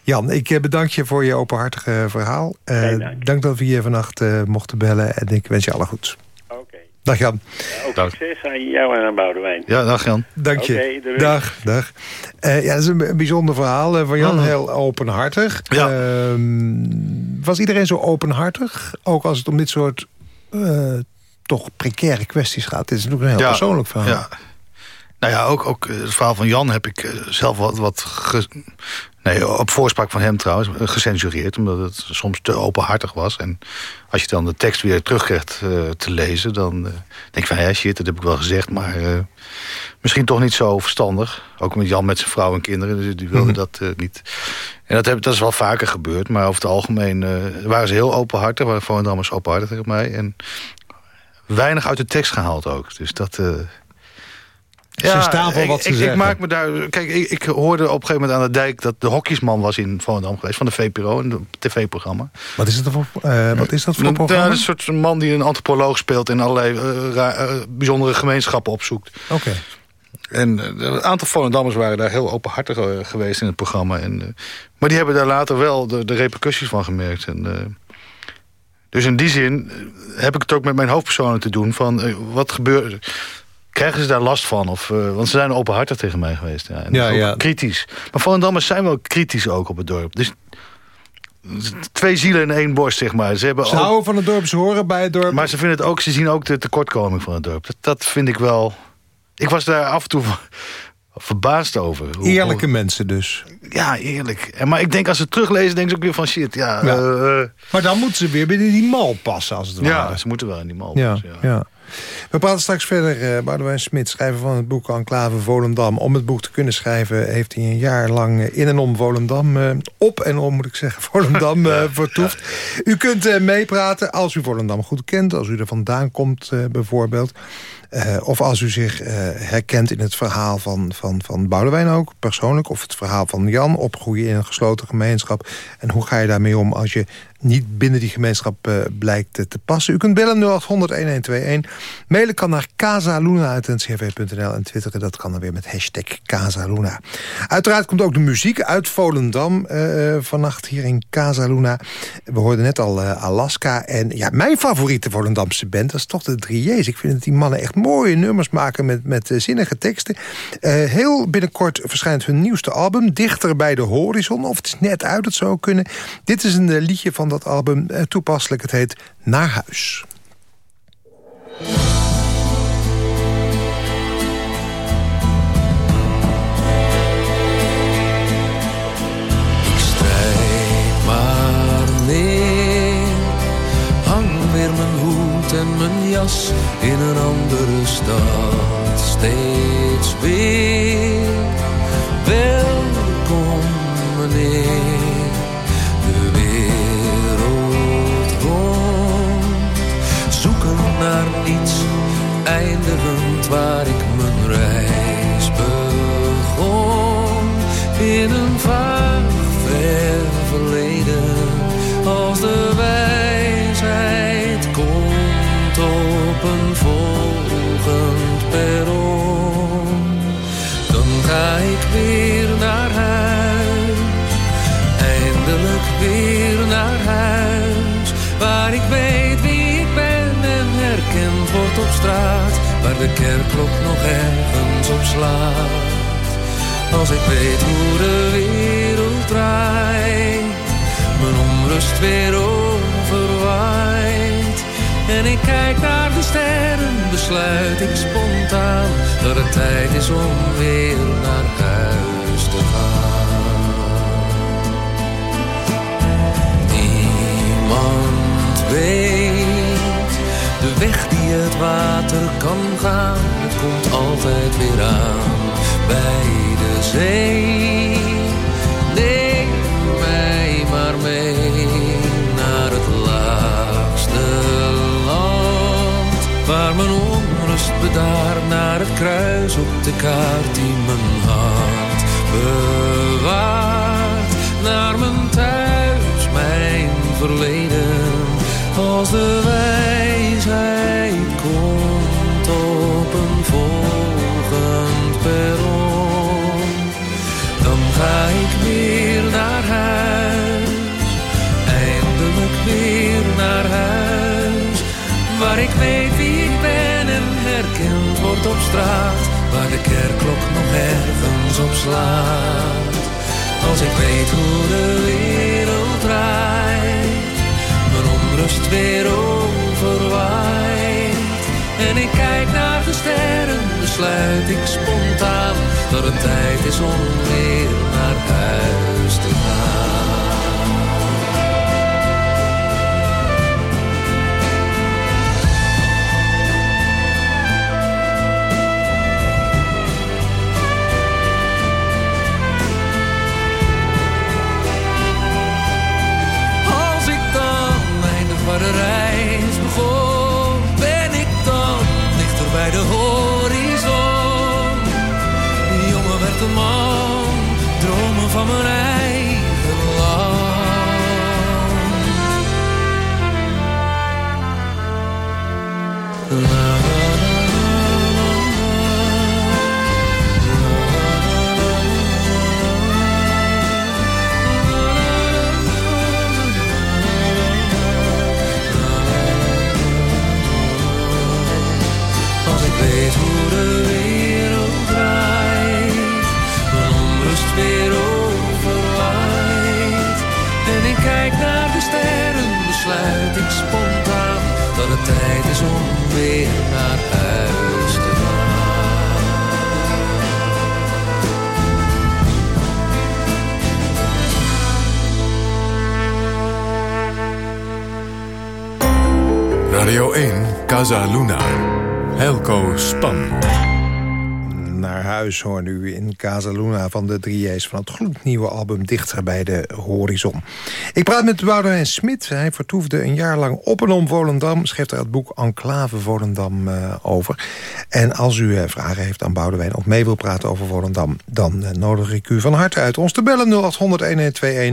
Jan, ik bedank je voor je openhartige verhaal. Uh, dank. dank. dat we je vannacht uh, mochten bellen en ik wens je alle goeds. Oké. Okay. Dag Jan. Ja, ook dag. succes aan jou en aan Boudewijn. Ja, dag Jan. Dank je. Okay, dag, dag. Uh, ja, dat is een bijzonder verhaal van Jan, oh. heel openhartig. Ja. Ehm, was iedereen zo openhartig? Ook als het om dit soort toch precaire kwesties gaat. Dit is natuurlijk een heel ja. persoonlijk verhaal. Ja. Nou ja, ook, ook het verhaal van Jan heb ik zelf wat, wat ge, Nee, op voorspraak van hem trouwens, gecensureerd... omdat het soms te openhartig was. En als je dan de tekst weer terugkrijgt uh, te lezen... dan uh, denk je van, ja shit, dat heb ik wel gezegd... maar uh, misschien toch niet zo verstandig. Ook met Jan met zijn vrouw en kinderen, dus die wilden mm -hmm. dat niet. En dat, heb, dat is wel vaker gebeurd, maar over het algemeen... waren ze heel openhartig, waren Volendammers openhartig tegen mij... en weinig uit de tekst gehaald ook. Dus dat... Ja, ze staan voor wat ze ik, zeggen. Ik maak me daar... Kijk, ik, ik, hoorde op een gegeven moment aan de dijk... dat de hokjesman was in Volendam geweest, van de VPRO, een tv-programma. Wat is dat voor, uh, wat is dat voor programma? Ja, een soort man die een antropoloog speelt... en allerlei uh, uh, bijzondere gemeenschappen opzoekt. Oké. Okay. En een aantal Volendammers waren daar heel openhartig geweest in het programma. En, maar die hebben daar later wel de, de repercussies van gemerkt. En, dus in die zin heb ik het ook met mijn hoofdpersonen te doen... van wat gebeurt krijgen ze daar last van? Of, uh, want ze zijn openhartig tegen mij geweest. Ja, en ja, ja. kritisch. Maar Volendammers zijn wel kritisch ook op het dorp. Dus twee zielen in één borst, zeg maar. Ze, hebben ze houden van het dorp, ze horen bij het dorp. Maar ze, vinden het ook, ze zien ook de tekortkoming van het dorp. Dat, dat vind ik wel... Ik was daar af en toe <laughs> verbaasd over. Hoe, Eerlijke mensen dus. Ja, eerlijk. Maar ik denk als ze teruglezen, denken ze ook weer van shit. Ja, eh, maar dan moeten ze weer binnen die mal passen, als het ware. Ja, ze moeten wel in die mal passen. Ja, ja. We praten straks verder. Uh, Boudewijn Smit, schrijver van het boek Enclave Volendam. Om het boek te kunnen schrijven heeft hij een jaar lang in en om Volendam... Uh, op en om, moet ik zeggen, <laughs> Volendam uh, vertoefd. U kunt meepraten als u Volendam goed kent. Als u er vandaan komt bijvoorbeeld. Uh, of als u zich uh, herkent in het verhaal van, van, van Boudewijn ook, persoonlijk... of het verhaal van Jan, opgroeien in een gesloten gemeenschap... en hoe ga je daarmee om als je niet binnen die gemeenschap uh, blijkt te passen. U kunt bellen 0800-1121. Mailen kan naar casaluna.ncrv.nl en twitteren dat kan dan weer met hashtag Casaluna. Uiteraard komt ook de muziek uit Volendam uh, vannacht hier in Casaluna. We hoorden net al Alaska. En ja, mijn favoriete Volendamse band, dat is toch de 3J's. Ik vind dat die mannen echt mooie nummers maken met, met zinnige teksten. heel binnenkort verschijnt hun nieuwste album, Dichter bij de Horizon. Of het is net uit, het zou kunnen. Dit is een liedje van dat album eh, toepasselijk. Het heet Naar Huis. Ik maar neer, hang weer mijn hoed en mijn jas in een andere stad. Steeds weer eindigend waar ik mijn reis begon. In een vaag ver verleden, als de wijsheid komt op een volgend perron. Dan ga ik weer naar huis, eindelijk weer naar huis, waar ik weet wordt op straat waar de kerkklok nog ergens op slaat. Als ik weet hoe de wereld draait, mijn onrust weer overwaait. En ik kijk naar de sterren, besluit ik spontaan dat het tijd is om weer naar huis te gaan. Niemand weet de weg het water kan gaan. Het komt altijd weer aan bij de zee. Neem mij maar mee naar het laagste land. Waar mijn onrust bedaart naar het kruis op de kaart die mijn hart bewaart. Naar mijn thuis, mijn verleden, als de wijsheid komt op een volgend perron. Dan ga ik weer naar huis, eindelijk weer naar huis. Waar ik weet wie ik ben en herkend wordt op straat. Waar de kerkklok nog ergens op slaat. Als ik weet hoe de wereld draait, onrust weer overwaait. En ik kijk naar de sterren, besluit ik spontaan dat het tijd is om weer naar huis te gaan. Dromen van Hoor nu in Casa Luna van de 3J's... van het gloednieuwe album Dichter bij de Horizon. Ik praat met Boudewijn Smit. Hij vertoefde een jaar lang op en om Volendam. Schreef daar het boek Enclave Volendam uh, over. En als u uh, vragen heeft aan Boudewijn of mee wil praten over Volendam... dan uh, nodig ik u van harte uit ons te bellen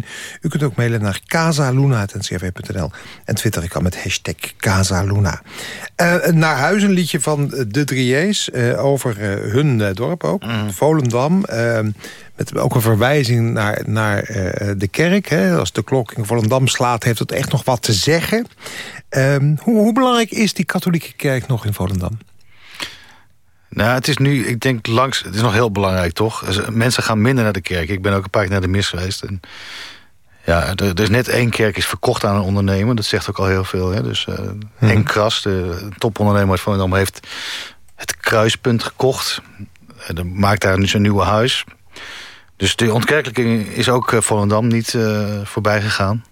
0800-1121. U kunt ook mailen naar casaluna.ncrv.nl. En twitter ik al met hashtag Casaluna. naar huis een liedje van de 3J's over hun dorp ook, mm. Volendam. Met ook een verwijzing naar, naar uh, de kerk. Hè. Als de klok in Volendam slaat, heeft het echt nog wat te zeggen. Uh, hoe, hoe belangrijk is die katholieke kerk nog in Volendam? Nou, het is nu, ik denk langs, het is nog heel belangrijk, toch? Mensen gaan minder naar de kerk. Ik ben ook een paar keer naar de mis geweest. En ja, er, er, is net één kerk is verkocht aan een ondernemer. Dat zegt ook al heel veel. Hè? Dus uh, Henk Kras, de topondernemer uit Volendam, heeft het kruispunt gekocht. En maakt daar nu zijn nieuwe huis. Dus de ontkerkelijking is ook uh, Volendam niet uh, voorbij gegaan.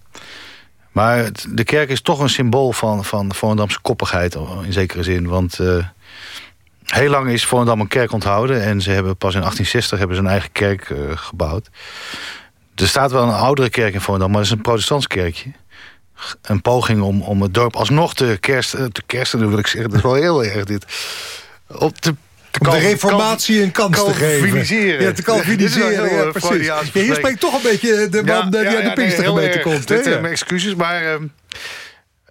Maar de kerk is toch een symbool van, van Volendamse koppigheid in zekere zin. Want uh, heel lang is Volendam een kerk onthouden. En ze hebben pas in 1860 hebben ze een eigen kerk gebouwd. Er staat wel een oudere kerk in Volendam, maar dat is een protestants kerkje. Een poging om, om het dorp alsnog te kersten, te kersten wil ik zeggen. Dat is wel heel erg dit. Op te om de reformatie een kans te geven. Ja, te calviniseren. Ja, precies. Ja, hier spreekt toch een beetje de man die uit de Pinkstergemeente komt. Dit zijn mijn excuses, maar...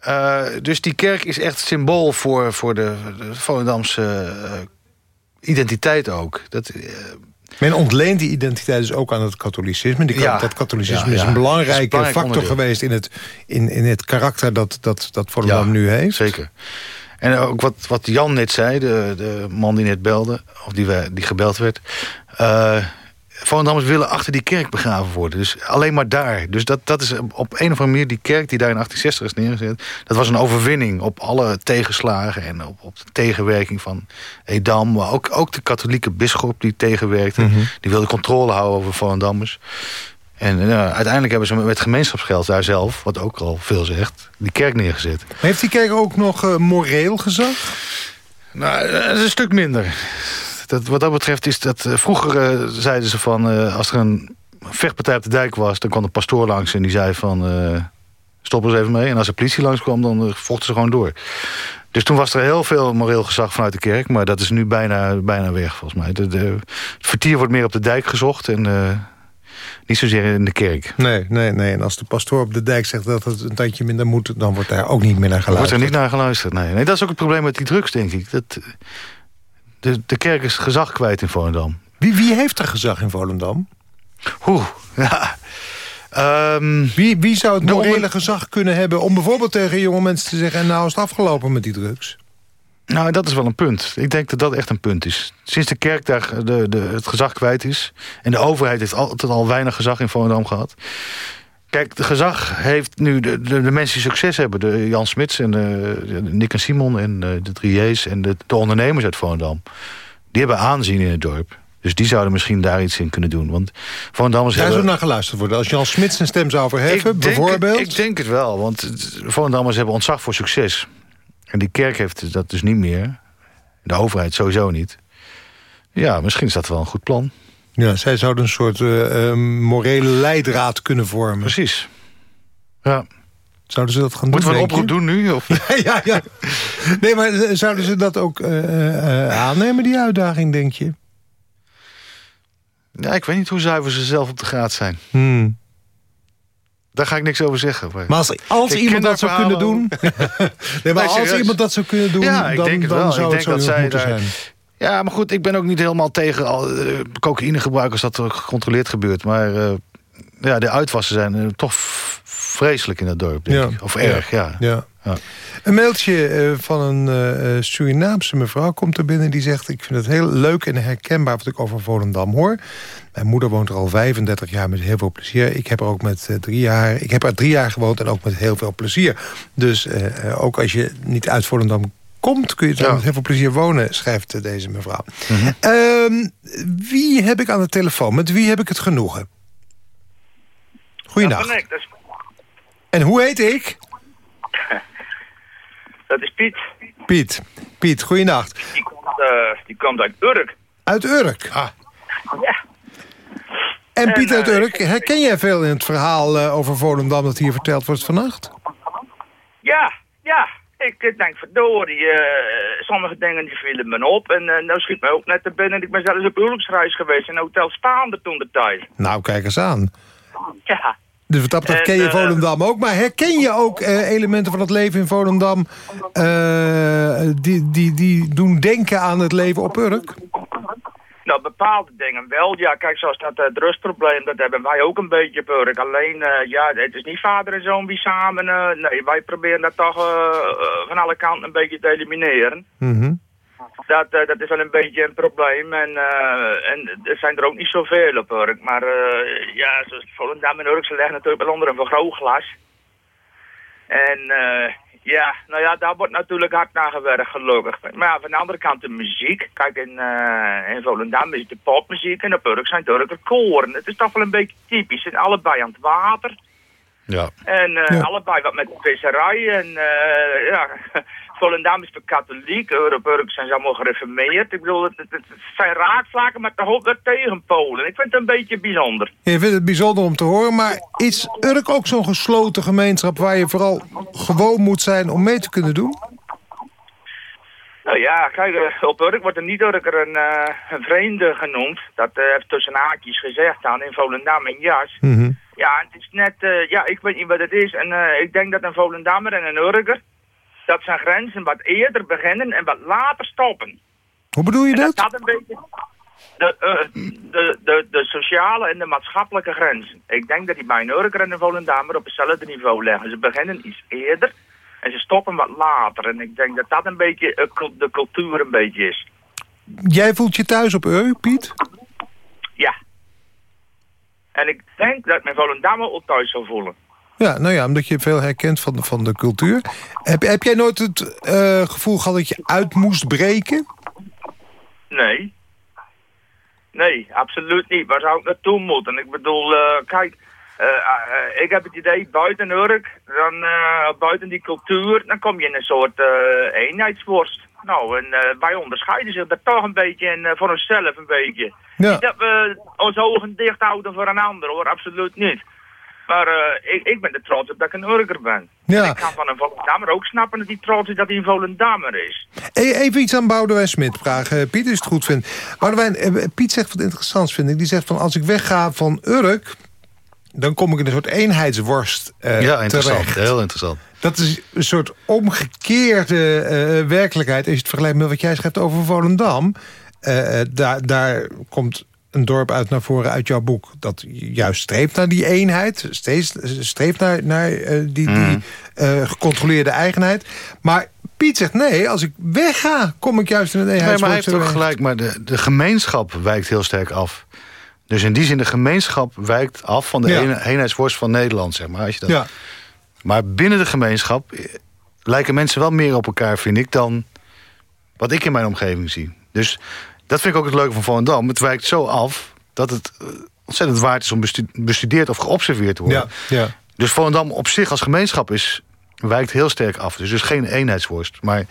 Uh, dus die kerk is echt symbool voor, voor de, de Volendamse uh, identiteit ook. Dat, uh, men ontleent die identiteit dus ook aan het katholicisme. Die, ja, dat katholicisme ja, ja. is een belangrijke belangrijk factor onderdeel. geweest... in het, in, in het karakter dat, dat, dat Volendam nu heeft. Zeker. En ook wat, wat Jan net zei, de, de man die net belde, of die, die gebeld werd. Uh, Volendammers willen achter die kerk begraven worden. Dus alleen maar daar. Dus dat, dat is op een of andere manier die kerk die daar in 1860 is neergezet. Dat was een overwinning op alle tegenslagen en op, op de tegenwerking van Edam. Maar ook, ook de katholieke bisschop die tegenwerkte. Mm -hmm. Die wilde controle houden over Volendammers. En uh, uiteindelijk hebben ze met gemeenschapsgeld daar zelf, wat ook al veel zegt, die kerk neergezet. Maar heeft die kerk ook nog uh, moreel gezag? Nou, eh, dat is een stuk minder. Dat, wat dat betreft is dat... Uh, vroeger zeiden ze van, als er een vechtpartij op de dijk was... dan kwam de pastoor langs en die zei van... stop eens even mee. En als de politie langskwam, dan vochten ze gewoon door. Dus toen was er heel veel moreel gezag vanuit de kerk. Maar dat is nu bijna, bijna weg, volgens mij. De, de, het vertier wordt meer op de dijk gezocht. En niet zozeer in de kerk. Nee, nee, nee. En als de pastoor op de dijk zegt dat het een tandje minder moet... dan wordt daar ook niet meer naar geluisterd. Wordt er niet naar geluisterd, nee. nee. Dat is ook het probleem met die drugs, denk ik. Dat, de, de kerk is gezag kwijt in Volendam. Wie, wie heeft er gezag in Volendam? Oeh, <laughs> ja... Um, wie, wie zou het morele gezag kunnen hebben... om bijvoorbeeld tegen jonge mensen te zeggen... en nou is het afgelopen met die drugs? Nou, dat is wel een punt. Ik denk dat dat echt een punt is. Sinds de kerk daar de, de, het gezag kwijt is... en de overheid heeft altijd al weinig gezag in Volendam gehad... Kijk, de gezag heeft nu de, de, de, mensen die succes hebben... de Jan Smits en de, de Nick en Simon en de, de Drieërs... en de, de ondernemers uit Volendam... die hebben aanzien in het dorp. Dus die zouden misschien daar iets in kunnen doen. Want Daar hebben... zou naar geluisterd worden. Als Jan Smits een stem zou verheffen, bijvoorbeeld? ik denk het wel, want Volendammers hebben ontzag voor succes. En die kerk heeft dat dus niet meer. De overheid sowieso niet. Ja, misschien is dat wel een goed plan. Ja, zij zouden een soort uh, morele leidraad kunnen vormen. Precies. Ja. Zouden ze dat gaan Moeten doen? Moeten we een oproep doen nu? Of? <laughs> ja, ja, ja. Nee, maar zouden ze dat ook uh, aannemen, die uitdaging, denk je? Ja, ik weet niet hoe zuiver ze zelf op de graad zijn. Hmm. Daar ga ik niks over zeggen. Maar, maar als, als iemand dat zou kunnen doen... <laughs> <laughs> nee, maar als iemand dat zou kunnen doen, ja, ik dan, denk het dan wel. zou ik denk dat zij daar, zijn. Ja, maar goed, ik ben ook niet helemaal tegen al, uh, cocaïnegebruik... als dat gecontroleerd gebeurt. Maar uh, ja, de uitwassen zijn uh, toch vreselijk in het dorp, denk ik. Of erg, ja. ja. Ja. Een mailtje van een Surinaamse mevrouw komt er binnen... die zegt, ik vind het heel leuk en herkenbaar wat ik over Volendam hoor. Mijn moeder woont er al 35 jaar met heel veel plezier. Ik heb er ook met uh, drie jaar. Ik heb er drie jaar gewoond en ook met heel veel plezier. Dus uh, ook als je niet uit Volendam komt... kun je Ja. met heel veel plezier wonen, schrijft eh, deze mevrouw. Mhm. Ehm, wie heb ik aan de telefoon? Met wie heb ik het genoegen? Goeiedag. Dat ben ik. Dat is, En hoe heet ik? Dat is Piet. Piet. Piet, goeienacht. Die komt, eh, die komt uit Urk. Uit Urk. Ah, Ja. En Piet uit eh, Urk, herken jij veel in het verhaal eh, over Volendam... dat hier verteld wordt vannacht? Ja, ja. Ik denk, verdorie, eh, sommige dingen die vielen me op. En eh nou schiet me ook net te binnen. Ik ben zelfs op huwelijksreis geweest in Hotel Spaander toen de tijd. Nou, kijk eens aan. Ja. Dus wat dat betreft ken je eh, Volendam ook. Maar herken je ook eh, elementen van het leven in Volendam... eh, die, die, die doen denken aan het leven op Urk? Nou, bepaalde dingen wel. Ja, kijk, zoals dat het rustprobleem, dat hebben wij ook een beetje op Urk. Alleen, ja, het is niet vader en zoon die samen... nee, wij proberen dat toch van alle kanten een beetje te elimineren. Mhm. Dat, eh, dat is wel een beetje een probleem. En, eh, en er zijn er ook niet zoveel op Urk. Maar eh, ja, zoals Volendam en Urk, ze leggen natuurlijk wel onder een vergrootglas. En eh, ja, nou ja, daar wordt natuurlijk hard naar gewerkt, gelukkig. Maar ja, van de andere kant de muziek. Kijk, in, eh, in Volendam is het de popmuziek en op Urk zijn het Urker koren. Het is toch wel een beetje typisch. Ze zijn allebei aan het water. ja. En eh, Ja. allebei wat met de visserij. En eh, ja, Volendam is voor katholiek. Urk zijn ze allemaal gereformeerd. Ik bedoel, het, het, het zijn raakvlaken met de hoop weer tegen Polen. Ik vind het een beetje bijzonder. Je vindt het bijzonder om te horen, maar is Urk ook zo'n gesloten gemeenschap... waar je vooral gewoon moet zijn om mee te kunnen doen? Nou ja, kijk, eh, op Urk wordt er niet Urker een, eh, een vreemde genoemd. Dat eh, heeft tussen haakjes gezegd dan in Volendam en Jas. Mhm. Ja, het is net, ja, ik weet niet wat het is. En ik denk dat een Volendammer en een Urker, dat zijn grenzen wat eerder beginnen en wat later stoppen. Hoe bedoel je En dat dat? een beetje de, eh, de, de, de sociale en de maatschappelijke grenzen. Ik denk dat die bij een Urker en een Volendammer op hetzelfde niveau leggen. Ze beginnen iets eerder en ze stoppen wat later. En ik denk dat dat een beetje eh, de cultuur een beetje is. Jij voelt je thuis op Urk, Piet? Ja. En ik denk dat mijn Volendammer ook thuis zou voelen. Ja, nou ja, omdat je veel herkent van, de- van de cultuur. Heb, heb jij nooit het eh, gevoel gehad dat je uit moest breken? Nee. Nee, absoluut niet. Waar zou ik naartoe moeten? Ik bedoel, eh, kijk, eh, eh, ik heb het idee, buiten Urk, dan, buiten die cultuur, dan kom je in een soort eenheidsworst. Nou, en wij onderscheiden zich daar toch een beetje in, eh, voor onszelf een beetje. Ja. Niet dat we onze ogen dicht houden voor een ander, hoor, absoluut niet. Maar eh, ik, ik ben er trots op dat ik een Urker ben. Ja. En ik kan van een Volendammer ook snappen dat hij trots is dat hij een Volendammer is. Even iets aan Boudewijn Smit vragen. Piet, is het goed vindt. Boudewijn, eh, Piet zegt wat interessants, vind ik. Die zegt van als ik wegga van Urk... dan kom ik in een soort eenheidsworst eh, ja, interessant. terecht. Heel interessant. Dat is een soort omgekeerde eh, werkelijkheid... als je het vergelijkt met wat jij schrijft over Volendam. Eh, eh, daar, daar komt een dorp uit naar voren uit jouw boek... dat juist streeft naar die eenheid. Steeds streeft naar, naar eh, die, die eh, gecontroleerde eigenheid. Maar Piet zegt nee, als ik wegga... kom ik juist in een Nee, maar hij heeft toch terecht. gelijk, maar de, de gemeenschap wijkt heel sterk af. Dus in die zin, de gemeenschap wijkt af van de Ja. eenheidsworst van Nederland, zeg maar. Als je dat... Ja, Maar binnen de gemeenschap eh, lijken mensen wel meer op elkaar, vind ik, dan wat ik in mijn omgeving zie. Dus dat vind ik ook het leuke van Volendam. Het wijkt zo af dat het eh, ontzettend waard is om bestu- bestudeerd of geobserveerd te worden. ja, ja. Dus Volendam op zich als gemeenschap is, wijkt heel sterk af. Dus dus geen eenheidsworst. Maar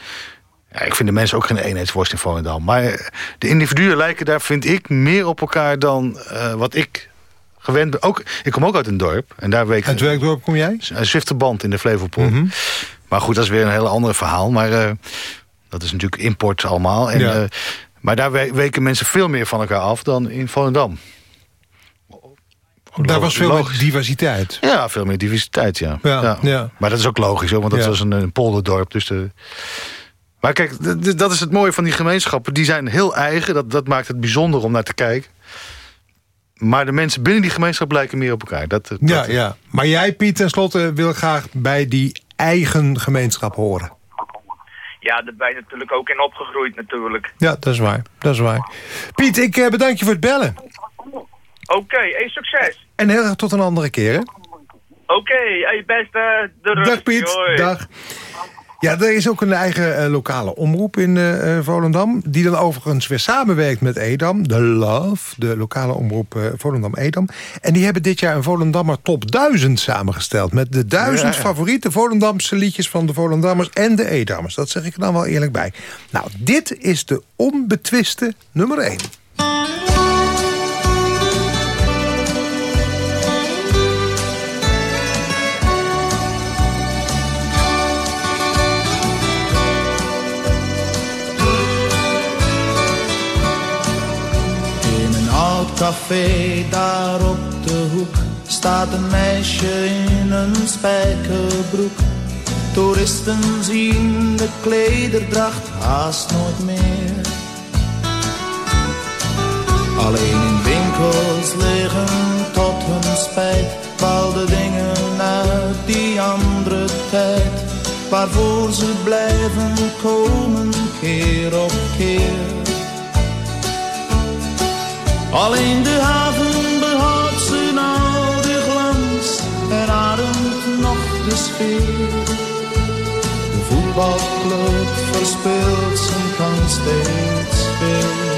ja, ik vind de mensen ook geen eenheidsworst in Volendam. Maar eh, de individuen lijken daar, vind ik, meer op elkaar dan eh, wat ik gewend ben. Ook, ik kom ook uit een dorp. En daar week Uit welk dorp kom jij? een Zwifterband in de Flevopool. Mhm. Maar goed, dat is weer een hele ander verhaal. Maar dat is natuurlijk import allemaal. En, Ja. Maar daar we- weken mensen veel meer van elkaar af dan in Volendam. Daar was veel meer diversiteit. Ja, veel meer diversiteit, ja. Ja, ja. Maar dat is ook logisch, hoor, want dat was een, een polderdorp. Dus de... Maar kijk, dat is het mooie van die gemeenschappen. Die zijn heel eigen, dat, dat maakt het bijzonder om naar te kijken. Maar de mensen binnen die gemeenschap lijken meer op elkaar. Dat, dat, Ja, ja. Maar jij, Piet, tenslotte wil graag bij die eigen gemeenschap horen. Ja, daar ben je natuurlijk ook in opgegroeid natuurlijk. Ja, dat is waar. Dat is waar. Piet, ik eh, bedank je voor het bellen. Oké, hey, succes. En heel graag tot een andere keer, hè? Oké, hey, beste. doei. Dag, Piet. Hoi. Dag. Ja, er is ook een eigen eh, lokale omroep in eh, eh, Volendam... die dan overigens weer samenwerkt met Edam. De Love, de lokale omroep Volendam-Edam. En die hebben dit jaar een Volendammer top 1000 samengesteld... met de duizend favoriete Volendamse liedjes van de Volendammers en de Edammers. Dat zeg ik er dan wel eerlijk bij. Nou, dit is de onbetwiste nummer 1. Café daar op de hoek staat een meisje in een spijkerbroek. Toeristen zien de klederdracht haast nooit meer. Alleen in winkels liggen tot hun spijt bepaalde dingen uit die andere tijd. Waarvoor ze blijven komen keer op keer. Alleen de haven behoudt zijn oude glans en ademt nog de sfeer. De voetbalclub verspeelt zijn kans steeds weer.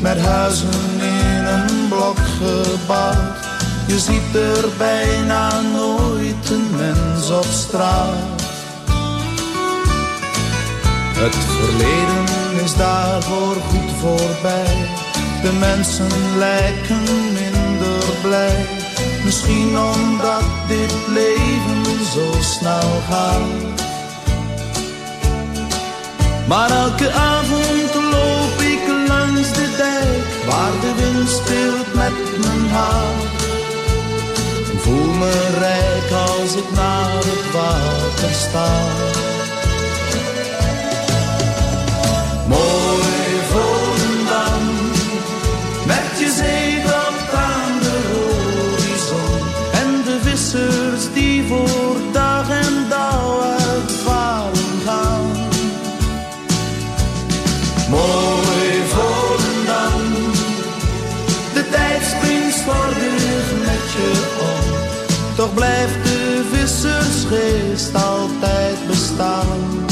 Met huizen in een blok gebouwd. Je ziet er bijna nooit een mens op straat. Het verleden is daarvoor goed voorbij. De mensen lijken minder blij. Misschien omdat dit leven zo snel gaat. Maar elke avond loop ik langs de dijk, waar de wind speelt met mijn haar. voel me rijk als ik naar het water sta. Vissersgeest altijd bestaan.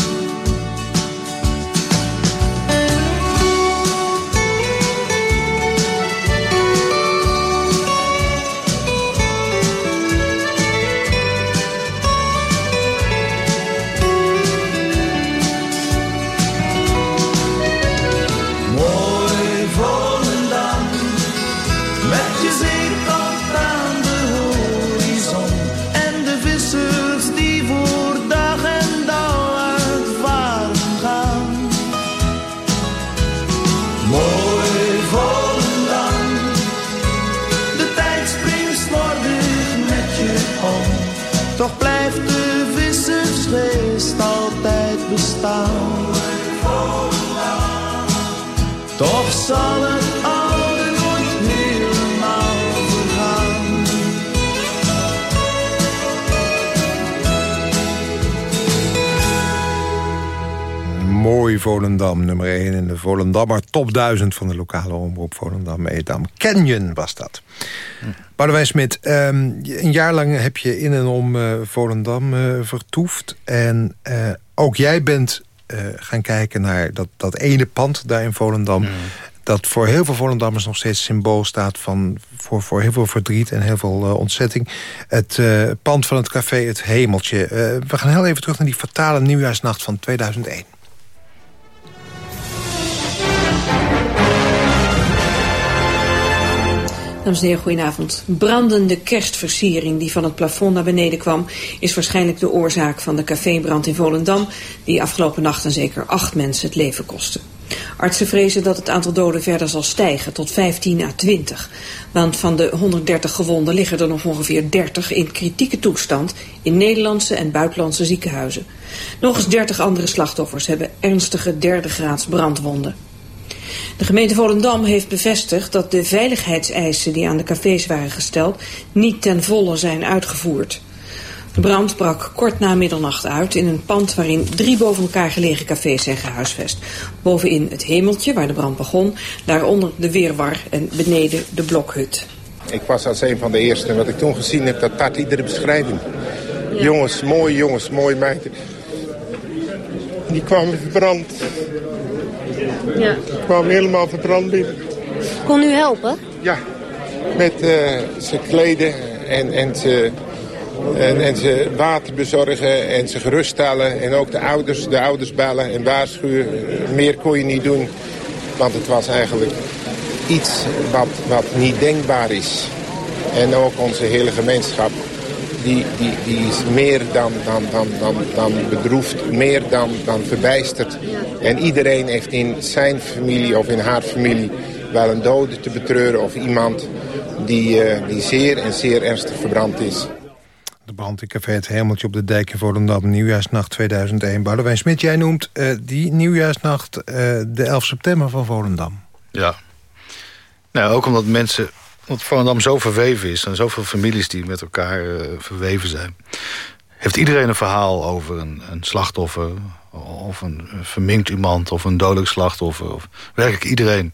Zal het oude nooit helemaal vergaan. Mooi Volendam, nummer 1 in de Volendammer top 1000 van de lokale omroep Volendam Edam. Canyon was dat. Hm. Boudewijn Smit, ehm, een jaar lang heb je in en om eh, Volendam eh, vertoefd. En eh, ook jij bent eh, gaan kijken naar dat, dat ene pand daar in Volendam... dat voor heel veel Volendammers nog steeds symbool staat... Van, voor, voor heel veel verdriet en heel veel eh, ontzetting. Het eh, pand van het café Het Hemeltje. Eh, we gaan heel even terug naar die fatale nieuwjaarsnacht van 2001. Dames en heren, goedenavond. Brandende kerstversiering die van het plafond naar beneden kwam... is waarschijnlijk de oorzaak van de cafébrand in Volendam... die afgelopen nacht en zeker acht mensen het leven kostte. Artsen vrezen dat het aantal doden verder zal stijgen tot 15 à 20. Want van de 130 gewonden liggen er nog ongeveer 30 in kritieke toestand in Nederlandse en buitenlandse ziekenhuizen. Nog eens 30 andere slachtoffers hebben ernstige derde graads brandwonden. De gemeente Volendam heeft bevestigd dat de veiligheidseisen die aan de cafés waren gesteld niet ten volle zijn uitgevoerd. De brand brak kort na middernacht uit in een pand waarin drie boven elkaar gelegen cafés zijn gehuisvest. Bovenin het hemeltje waar de brand begon, daaronder de weerwar en beneden de blokhut. Ik was als een van de eerste. Wat ik toen gezien heb, dat tart iedere beschrijving. Jongens, mooie jongens, mooie meiden. Die kwamen verbrand. Ja. Die kwamen helemaal verbrand binnen. Kon u helpen? Ja, met eh, ze kleden en, en, ze, en, ze water bezorgen en ze geruststellen. En ook de ouders, de ouders bellen en waarschuwen. Meer kon je niet doen, want het was eigenlijk iets wat, wat niet denkbaar is. En ook onze hele gemeenschap, die, die, die is meer dan, dan, dan, dan, dan bedroefd, meer dan, dan verbijsterd. En iedereen heeft in zijn familie of in haar familie wel een dode te betreuren... of iemand die, eh, die zeer en zeer ernstig verbrand is. De brand in café Het Hemeltje op de dijk in Volendam, nieuwjaarsnacht 2001. Boudewijn Smit, jij noemt eh, die nieuwjaarsnacht eh, de 11 september van Volendam. Ja. Nou, ook omdat mensen... Want Volendam zo verweven is... en zoveel families die met elkaar eh, verweven zijn... heeft iedereen een verhaal over een, een slachtoffer... of een verminkt iemand of een dodelijk slachtoffer. Of, werkelijk iedereen.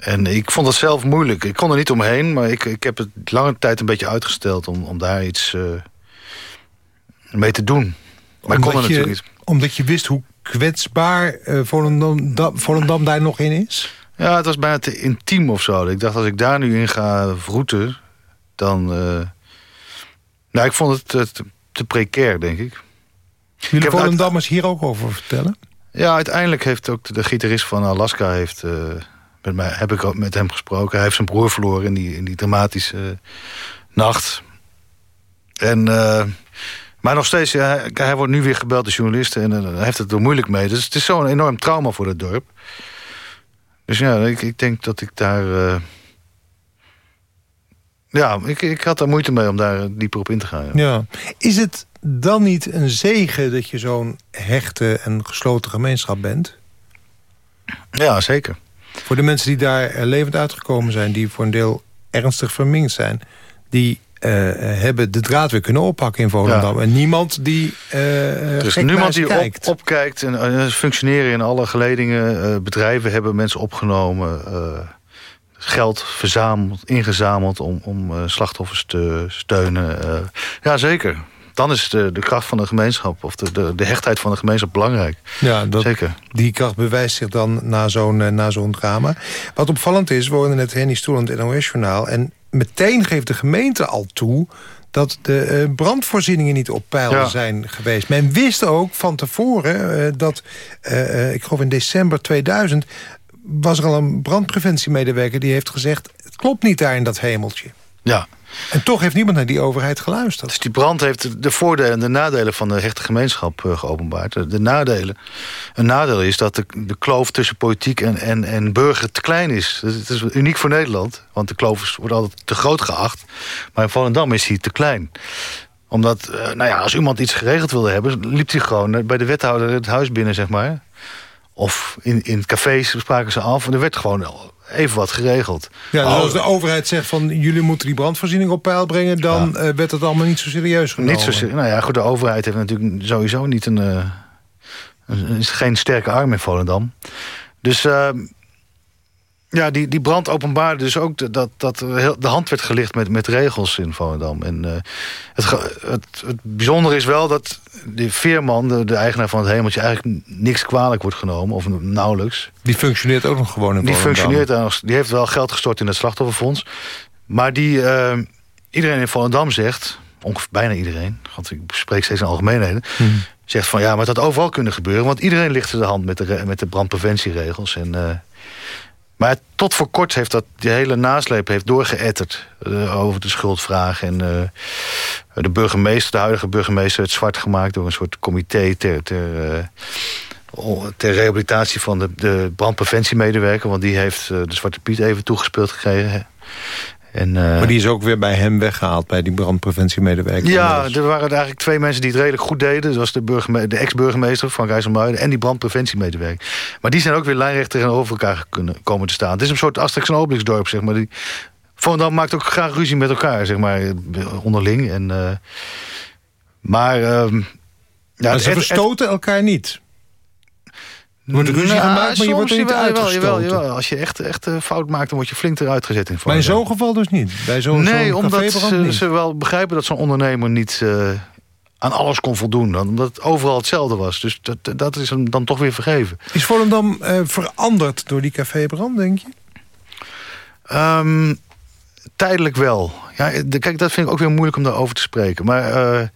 En ik vond het zelf moeilijk. Ik kon er niet omheen, maar ik, ik heb het lange tijd een beetje uitgesteld... om, om daar iets eh, mee te doen. Maar ik kon er je- natuurlijk niet. Omdat je wist hoe kwetsbaar eh, Volendam, da- Volendam daar nog in is? Ja, het was bijna te intiem of zo. Ik dacht, als ik daar nu in ga vroeten, dan... eh, Nou, ik vond het te, te precair, denk ik. Heb het uit- Volendammers hier ook over vertellen? Ja, uiteindelijk heeft ook de, de gitarist van Alaska... Heeft, met mij, heb ik met hem gesproken. Hij heeft zijn broer verloren in die, in die dramatische eh, nacht. En... eh, maar nog steeds, hij, hij wordt nu weer gebeld door journalisten... en eh, hij heeft het er moeilijk mee. Dus het is zo'n enorm trauma voor het dorp. Dus ja, ik, ik denk dat ik daar... ja, ik, ik had daar moeite mee om daar dieper op in te gaan. Ja. Ja. Is het dan niet een zegen dat je zo'n hechte en gesloten gemeenschap bent? ja, zeker. Voor de mensen die daar eh, levend uitgekomen zijn... die voor een deel ernstig verminkt zijn... die eh, hebben de draad weer kunnen oppakken in Volendam. En niemand die eh Er is niemand die kijkt. op, opkijkt en functioneren in alle geledingen. bedrijven hebben mensen opgenomen. geld verzameld, ingezameld om, om slachtoffers te steunen. ja, zeker. Dan is de, de kracht van de gemeenschap of de, de, de hechtheid van de gemeenschap belangrijk. Ja, dat, Zeker. die kracht bewijst zich dan na zo'n eh, na zo'n drama. Wat opvallend is, we hoorden net Henny Stoel in het NOS-journaal... en meteen geeft de gemeente al toe dat de eh, brandvoorzieningen niet op peil Ja. zijn geweest. Men wist ook van tevoren eh, dat, ik geloof in december 2000... was er al een brandpreventiemedewerker die heeft gezegd... het klopt niet daar in dat hemeltje. Ja. En toch heeft niemand naar die overheid geluisterd. Dus die brand heeft de- de voordelen en de nadelen van de hechte gemeenschap eh, geopenbaard. De, de nadelen. Een nadeel is dat de, de kloof tussen politiek en, en, en burger te klein is. Dus het is uniek voor Nederland. Want de kloof wordt altijd te groot geacht. Maar in Volendam is hij te klein omdat, eh, nou ja, als iemand iets geregeld wilde hebben... liep hij gewoon bij de wethouder het huis binnen, zeg maar. Of in, in cafés spraken ze af. En er werd gewoon even wat geregeld. Ja, dus Oh, als de overheid zegt van jullie moeten die brandvoorziening op peil brengen... dan eh, werd het allemaal niet zo serieus genomen. Niet zo, nou ja, goed, de overheid heeft natuurlijk sowieso niet een, eh, geen sterke arm in Volendam. Dus eh, ja, die, die brand openbaarde dus ook de- dat, dat de hand werd gelicht met, met regels in Volendam. En eh, het, het, het bijzondere is wel dat de veerman, de, de eigenaar van het hemeltje, eigenlijk niks kwalijk wordt genomen, of nauwelijks. Die functioneert ook nog gewoon in Die Volendam. functioneert daar nog- die heeft wel geld gestort in het slachtofferfonds. Maar die, eh, iedereen in Volendam zegt, ongeveer bijna iedereen, want ik spreek steeds in algemeenheden, Hmm. zegt van ja, maar het had overal kunnen gebeuren, want iedereen lichtte de hand met de, met de brandpreventieregels. En, eh, maar tot voor kort heeft dat die hele nasleep heeft doorgeëtterd eh, over de schuldvraag. En eh, de burgemeester, de huidige burgemeester, het zwart gemaakt door een soort comité ter, ter, eh, ter rehabilitatie van de, de brandpreventiemedewerker. Want die heeft de Zwarte Piet even toegespeeld gekregen. En, eh, Maar die is ook weer bij hem weggehaald, bij die brandpreventiemedewerker. Ja, er waren eigenlijk twee mensen die het redelijk goed deden. Dat was de, de ex-burgemeester van IJsselmuiden... en die brandpreventiemedewerker. Maar die zijn ook weer lijnrecht tegenover elkaar kunnen komen te staan. Het is een soort Asterix en Obelix dorp, zeg maar. Die, Volendam maakt ook graag ruzie met elkaar, zeg maar, onderling. En, eh, maar... ehm, ja, Maar ze het- verstoten elkaar niet. Er wordt ruzie Nou, gemaakt, maar je wordt er niet jawel, uitgestoten. jawel, jawel. Als je echt, echt eh, fout maakt, dan word je flink eruit gezet. In Maar in Volendam. zo'n geval dus niet. Bij zo'n nee, omdat ze, niet. ze wel begrijpen dat zo'n ondernemer niet eh, aan alles kon voldoen. Omdat het overal hetzelfde was. Dus dat, dat is hem dan toch weer vergeven. Is Volendam eh, veranderd door die cafébrand, denk je? Ehm, tijdelijk wel. Ja, de, kijk, dat vind ik ook weer moeilijk om daarover te spreken. Maar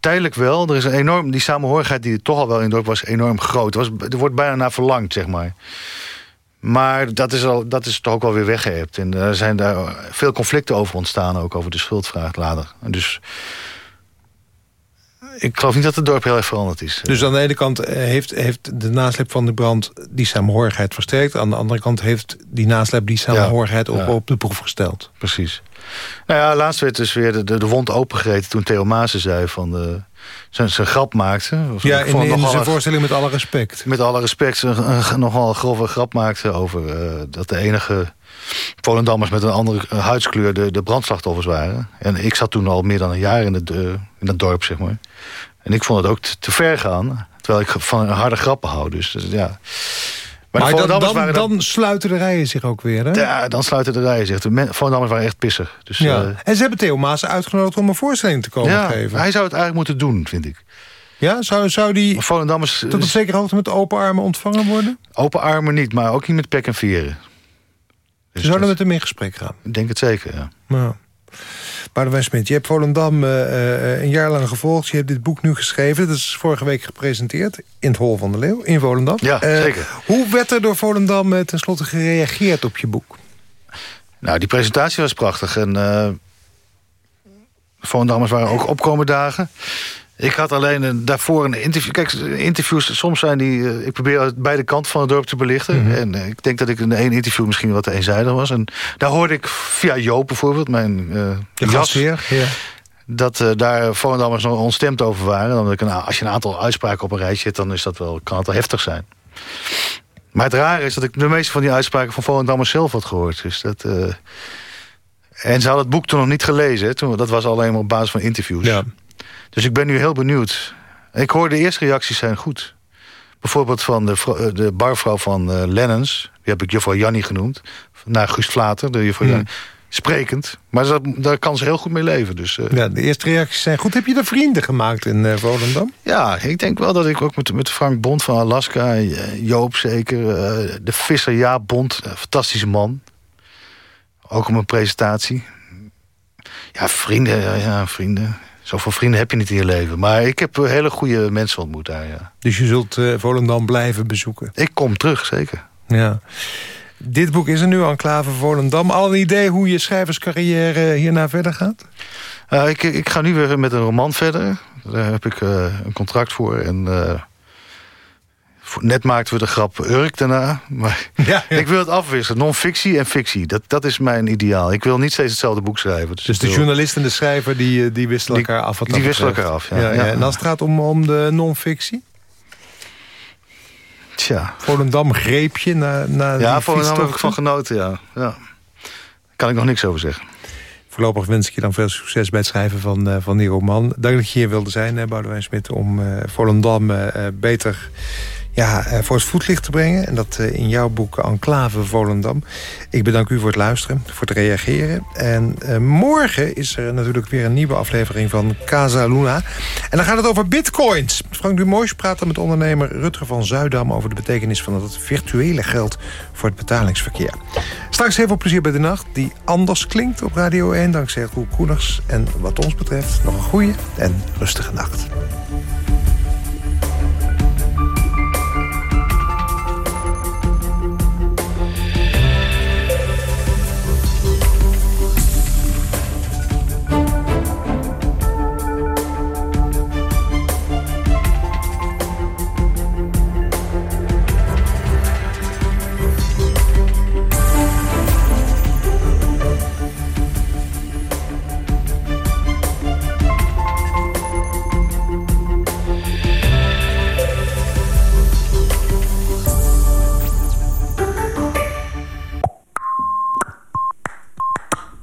tijdelijk wel. Er is een enorm, die samenhorigheid die er toch al wel in het dorp was, enorm groot. Er, was, er wordt bijna naar verlangd, zeg maar. Maar dat is, al, dat is toch ook wel weer weggehebt. En er zijn daar veel conflicten over ontstaan, ook over de schuldvraag later. En dus ik geloof niet dat het dorp heel erg veranderd is. Dus aan de ene kant eh, heeft, heeft de nasleep van de brand die samenhorigheid versterkt. Aan de andere kant heeft die nasleep die samenhorigheid op, ja. op de proef gesteld. Precies. Nou ja, laatst werd dus weer de, de, de wond opengereten toen Theo Maassen zei van de, zijn, zijn grap maakte. Of Ja, in, in zijn een- voorstelling met alle respect. met alle respect een, nogal een grove grap maakte over eh, dat de enige Volendammers met een andere eh, huidskleur de, de brandslachtoffers waren. En ik zat toen al meer dan een jaar in het, eh, in dat dorp, zeg maar. En ik vond het ook te, te ver gaan, terwijl ik van harde grappen hou. Dus, dus ja. Maar, de dan, dan, dan sluiten de rijen zich ook weer, hè? ja, dan sluiten de rijen zich. De Volendammers waren echt pissig. Dus, Ja. eh, en ze hebben Theo Maas uitgenodigd om een voorstelling te komen ja, geven. hij zou het eigenlijk moeten doen, vind ik. Ja, zou, zou die Volendammers tot op eh, zekere hoogte met open armen ontvangen worden? open armen niet, maar ook niet met pek en veren. Dus Ze zouden dat- met hem in gesprek gaan. Ik denk het zeker, ja. Nou. Boudewijn Smit, je hebt Volendam eh, eh, een jaar lang gevolgd. Je hebt dit boek nu geschreven. Dat is vorige week gepresenteerd in het Hol van de Leeuw in Volendam. Ja, Eh, zeker. Hoe werd er door Volendam eh, tenslotte gereageerd op je boek? Nou, die presentatie was prachtig. En Volendammers waren ook opkomen dagen. Ik had alleen een, daarvoor een interview. Kijk, interviews, soms zijn die... eh, ik probeer uit beide kanten van het dorp te belichten. Mhm. En eh, ik denk dat ik in één interview misschien wat eenzijdig was. En daar hoorde ik via Joop bijvoorbeeld, mijn De jas... Ja. dat eh, daar Volendammers nog ontstemd over waren. Dan ik een, als je een aantal uitspraken op een rijtje zet... dan is dat wel, kan het wel heftig zijn. Maar het rare is dat ik de meeste van die uitspraken... van Volendammers zelf had gehoord. Dus dat, en ze hadden het boek toen nog niet gelezen. hè. Toen, dat was alleen maar op basis van interviews. Ja. Dus ik ben nu heel benieuwd. Ik hoor de eerste reacties zijn goed. Bijvoorbeeld van de, eh, de barvrouw van eh Lennons. Die heb ik juffrouw Jannie genoemd. Naar Guus Vlater, de juffrouw Ja. Jannie. Sprekend. Maar dat, daar kan ze heel goed mee leven. Dus, eh, ja, de eerste reacties zijn goed. Heb je er vrienden gemaakt in eh, Volendam? Ja, ik denk wel dat ik ook met, met Frank Bond van Alaska, Joop zeker, de Visser Jaap Bond, fantastische man. Ook om een presentatie. Ja, vrienden, ja, ja, vrienden. Zoveel vrienden heb je niet in je leven. Maar ik heb eh, hele goede mensen ontmoet daar, ja. Dus je zult eh, Volendam blijven bezoeken? Ik kom terug, zeker. Ja. Dit boek is er nu, Enclave Volendam. Al een idee hoe je schrijverscarrière hierna verder gaat? Eh, ik, ik ga nu weer met een roman verder. Daar heb ik een contract voor. En voor- net maakten we de grap Urk daarna. Maar <laughs> Ja, ik wil het afwisselen. Non-fictie en fictie. Dat, dat is mijn ideaal. Ik wil niet steeds hetzelfde boek schrijven. Dus ik de journalist en de schrijver die, eh, die wisselen Die- elkaar af. Wat die wisselen elkaar af, ja. Ja. En als het gaat om, om de non-fictie? Tja. Volendam greep je na, na Ja, voor heb ik van genoten, ja. ja. Daar kan ik nog niks over zeggen. Voorlopig wens ik je dan veel succes bij het schrijven van, eh, van die roman. Dank dat je hier wilde zijn, eh, Boudewijn Smit... om eh, Volendam eh, beter ja, eh, voor het voetlicht te brengen. En dat eh, in jouw boek Enclave Volendam. Ik bedank u voor het luisteren, voor het reageren. En eh, morgen is er natuurlijk weer een nieuwe aflevering van Casa Luna. En dan gaat het over bitcoins. Frank Dumois praat met ondernemer Rutger van Zuidam... over de betekenis van het virtuele geld voor het betalingsverkeer. Straks heel veel plezier bij de nacht, die anders klinkt op Radio 1... dankzij Roel Koeners. En wat ons betreft nog een goede en rustige nacht.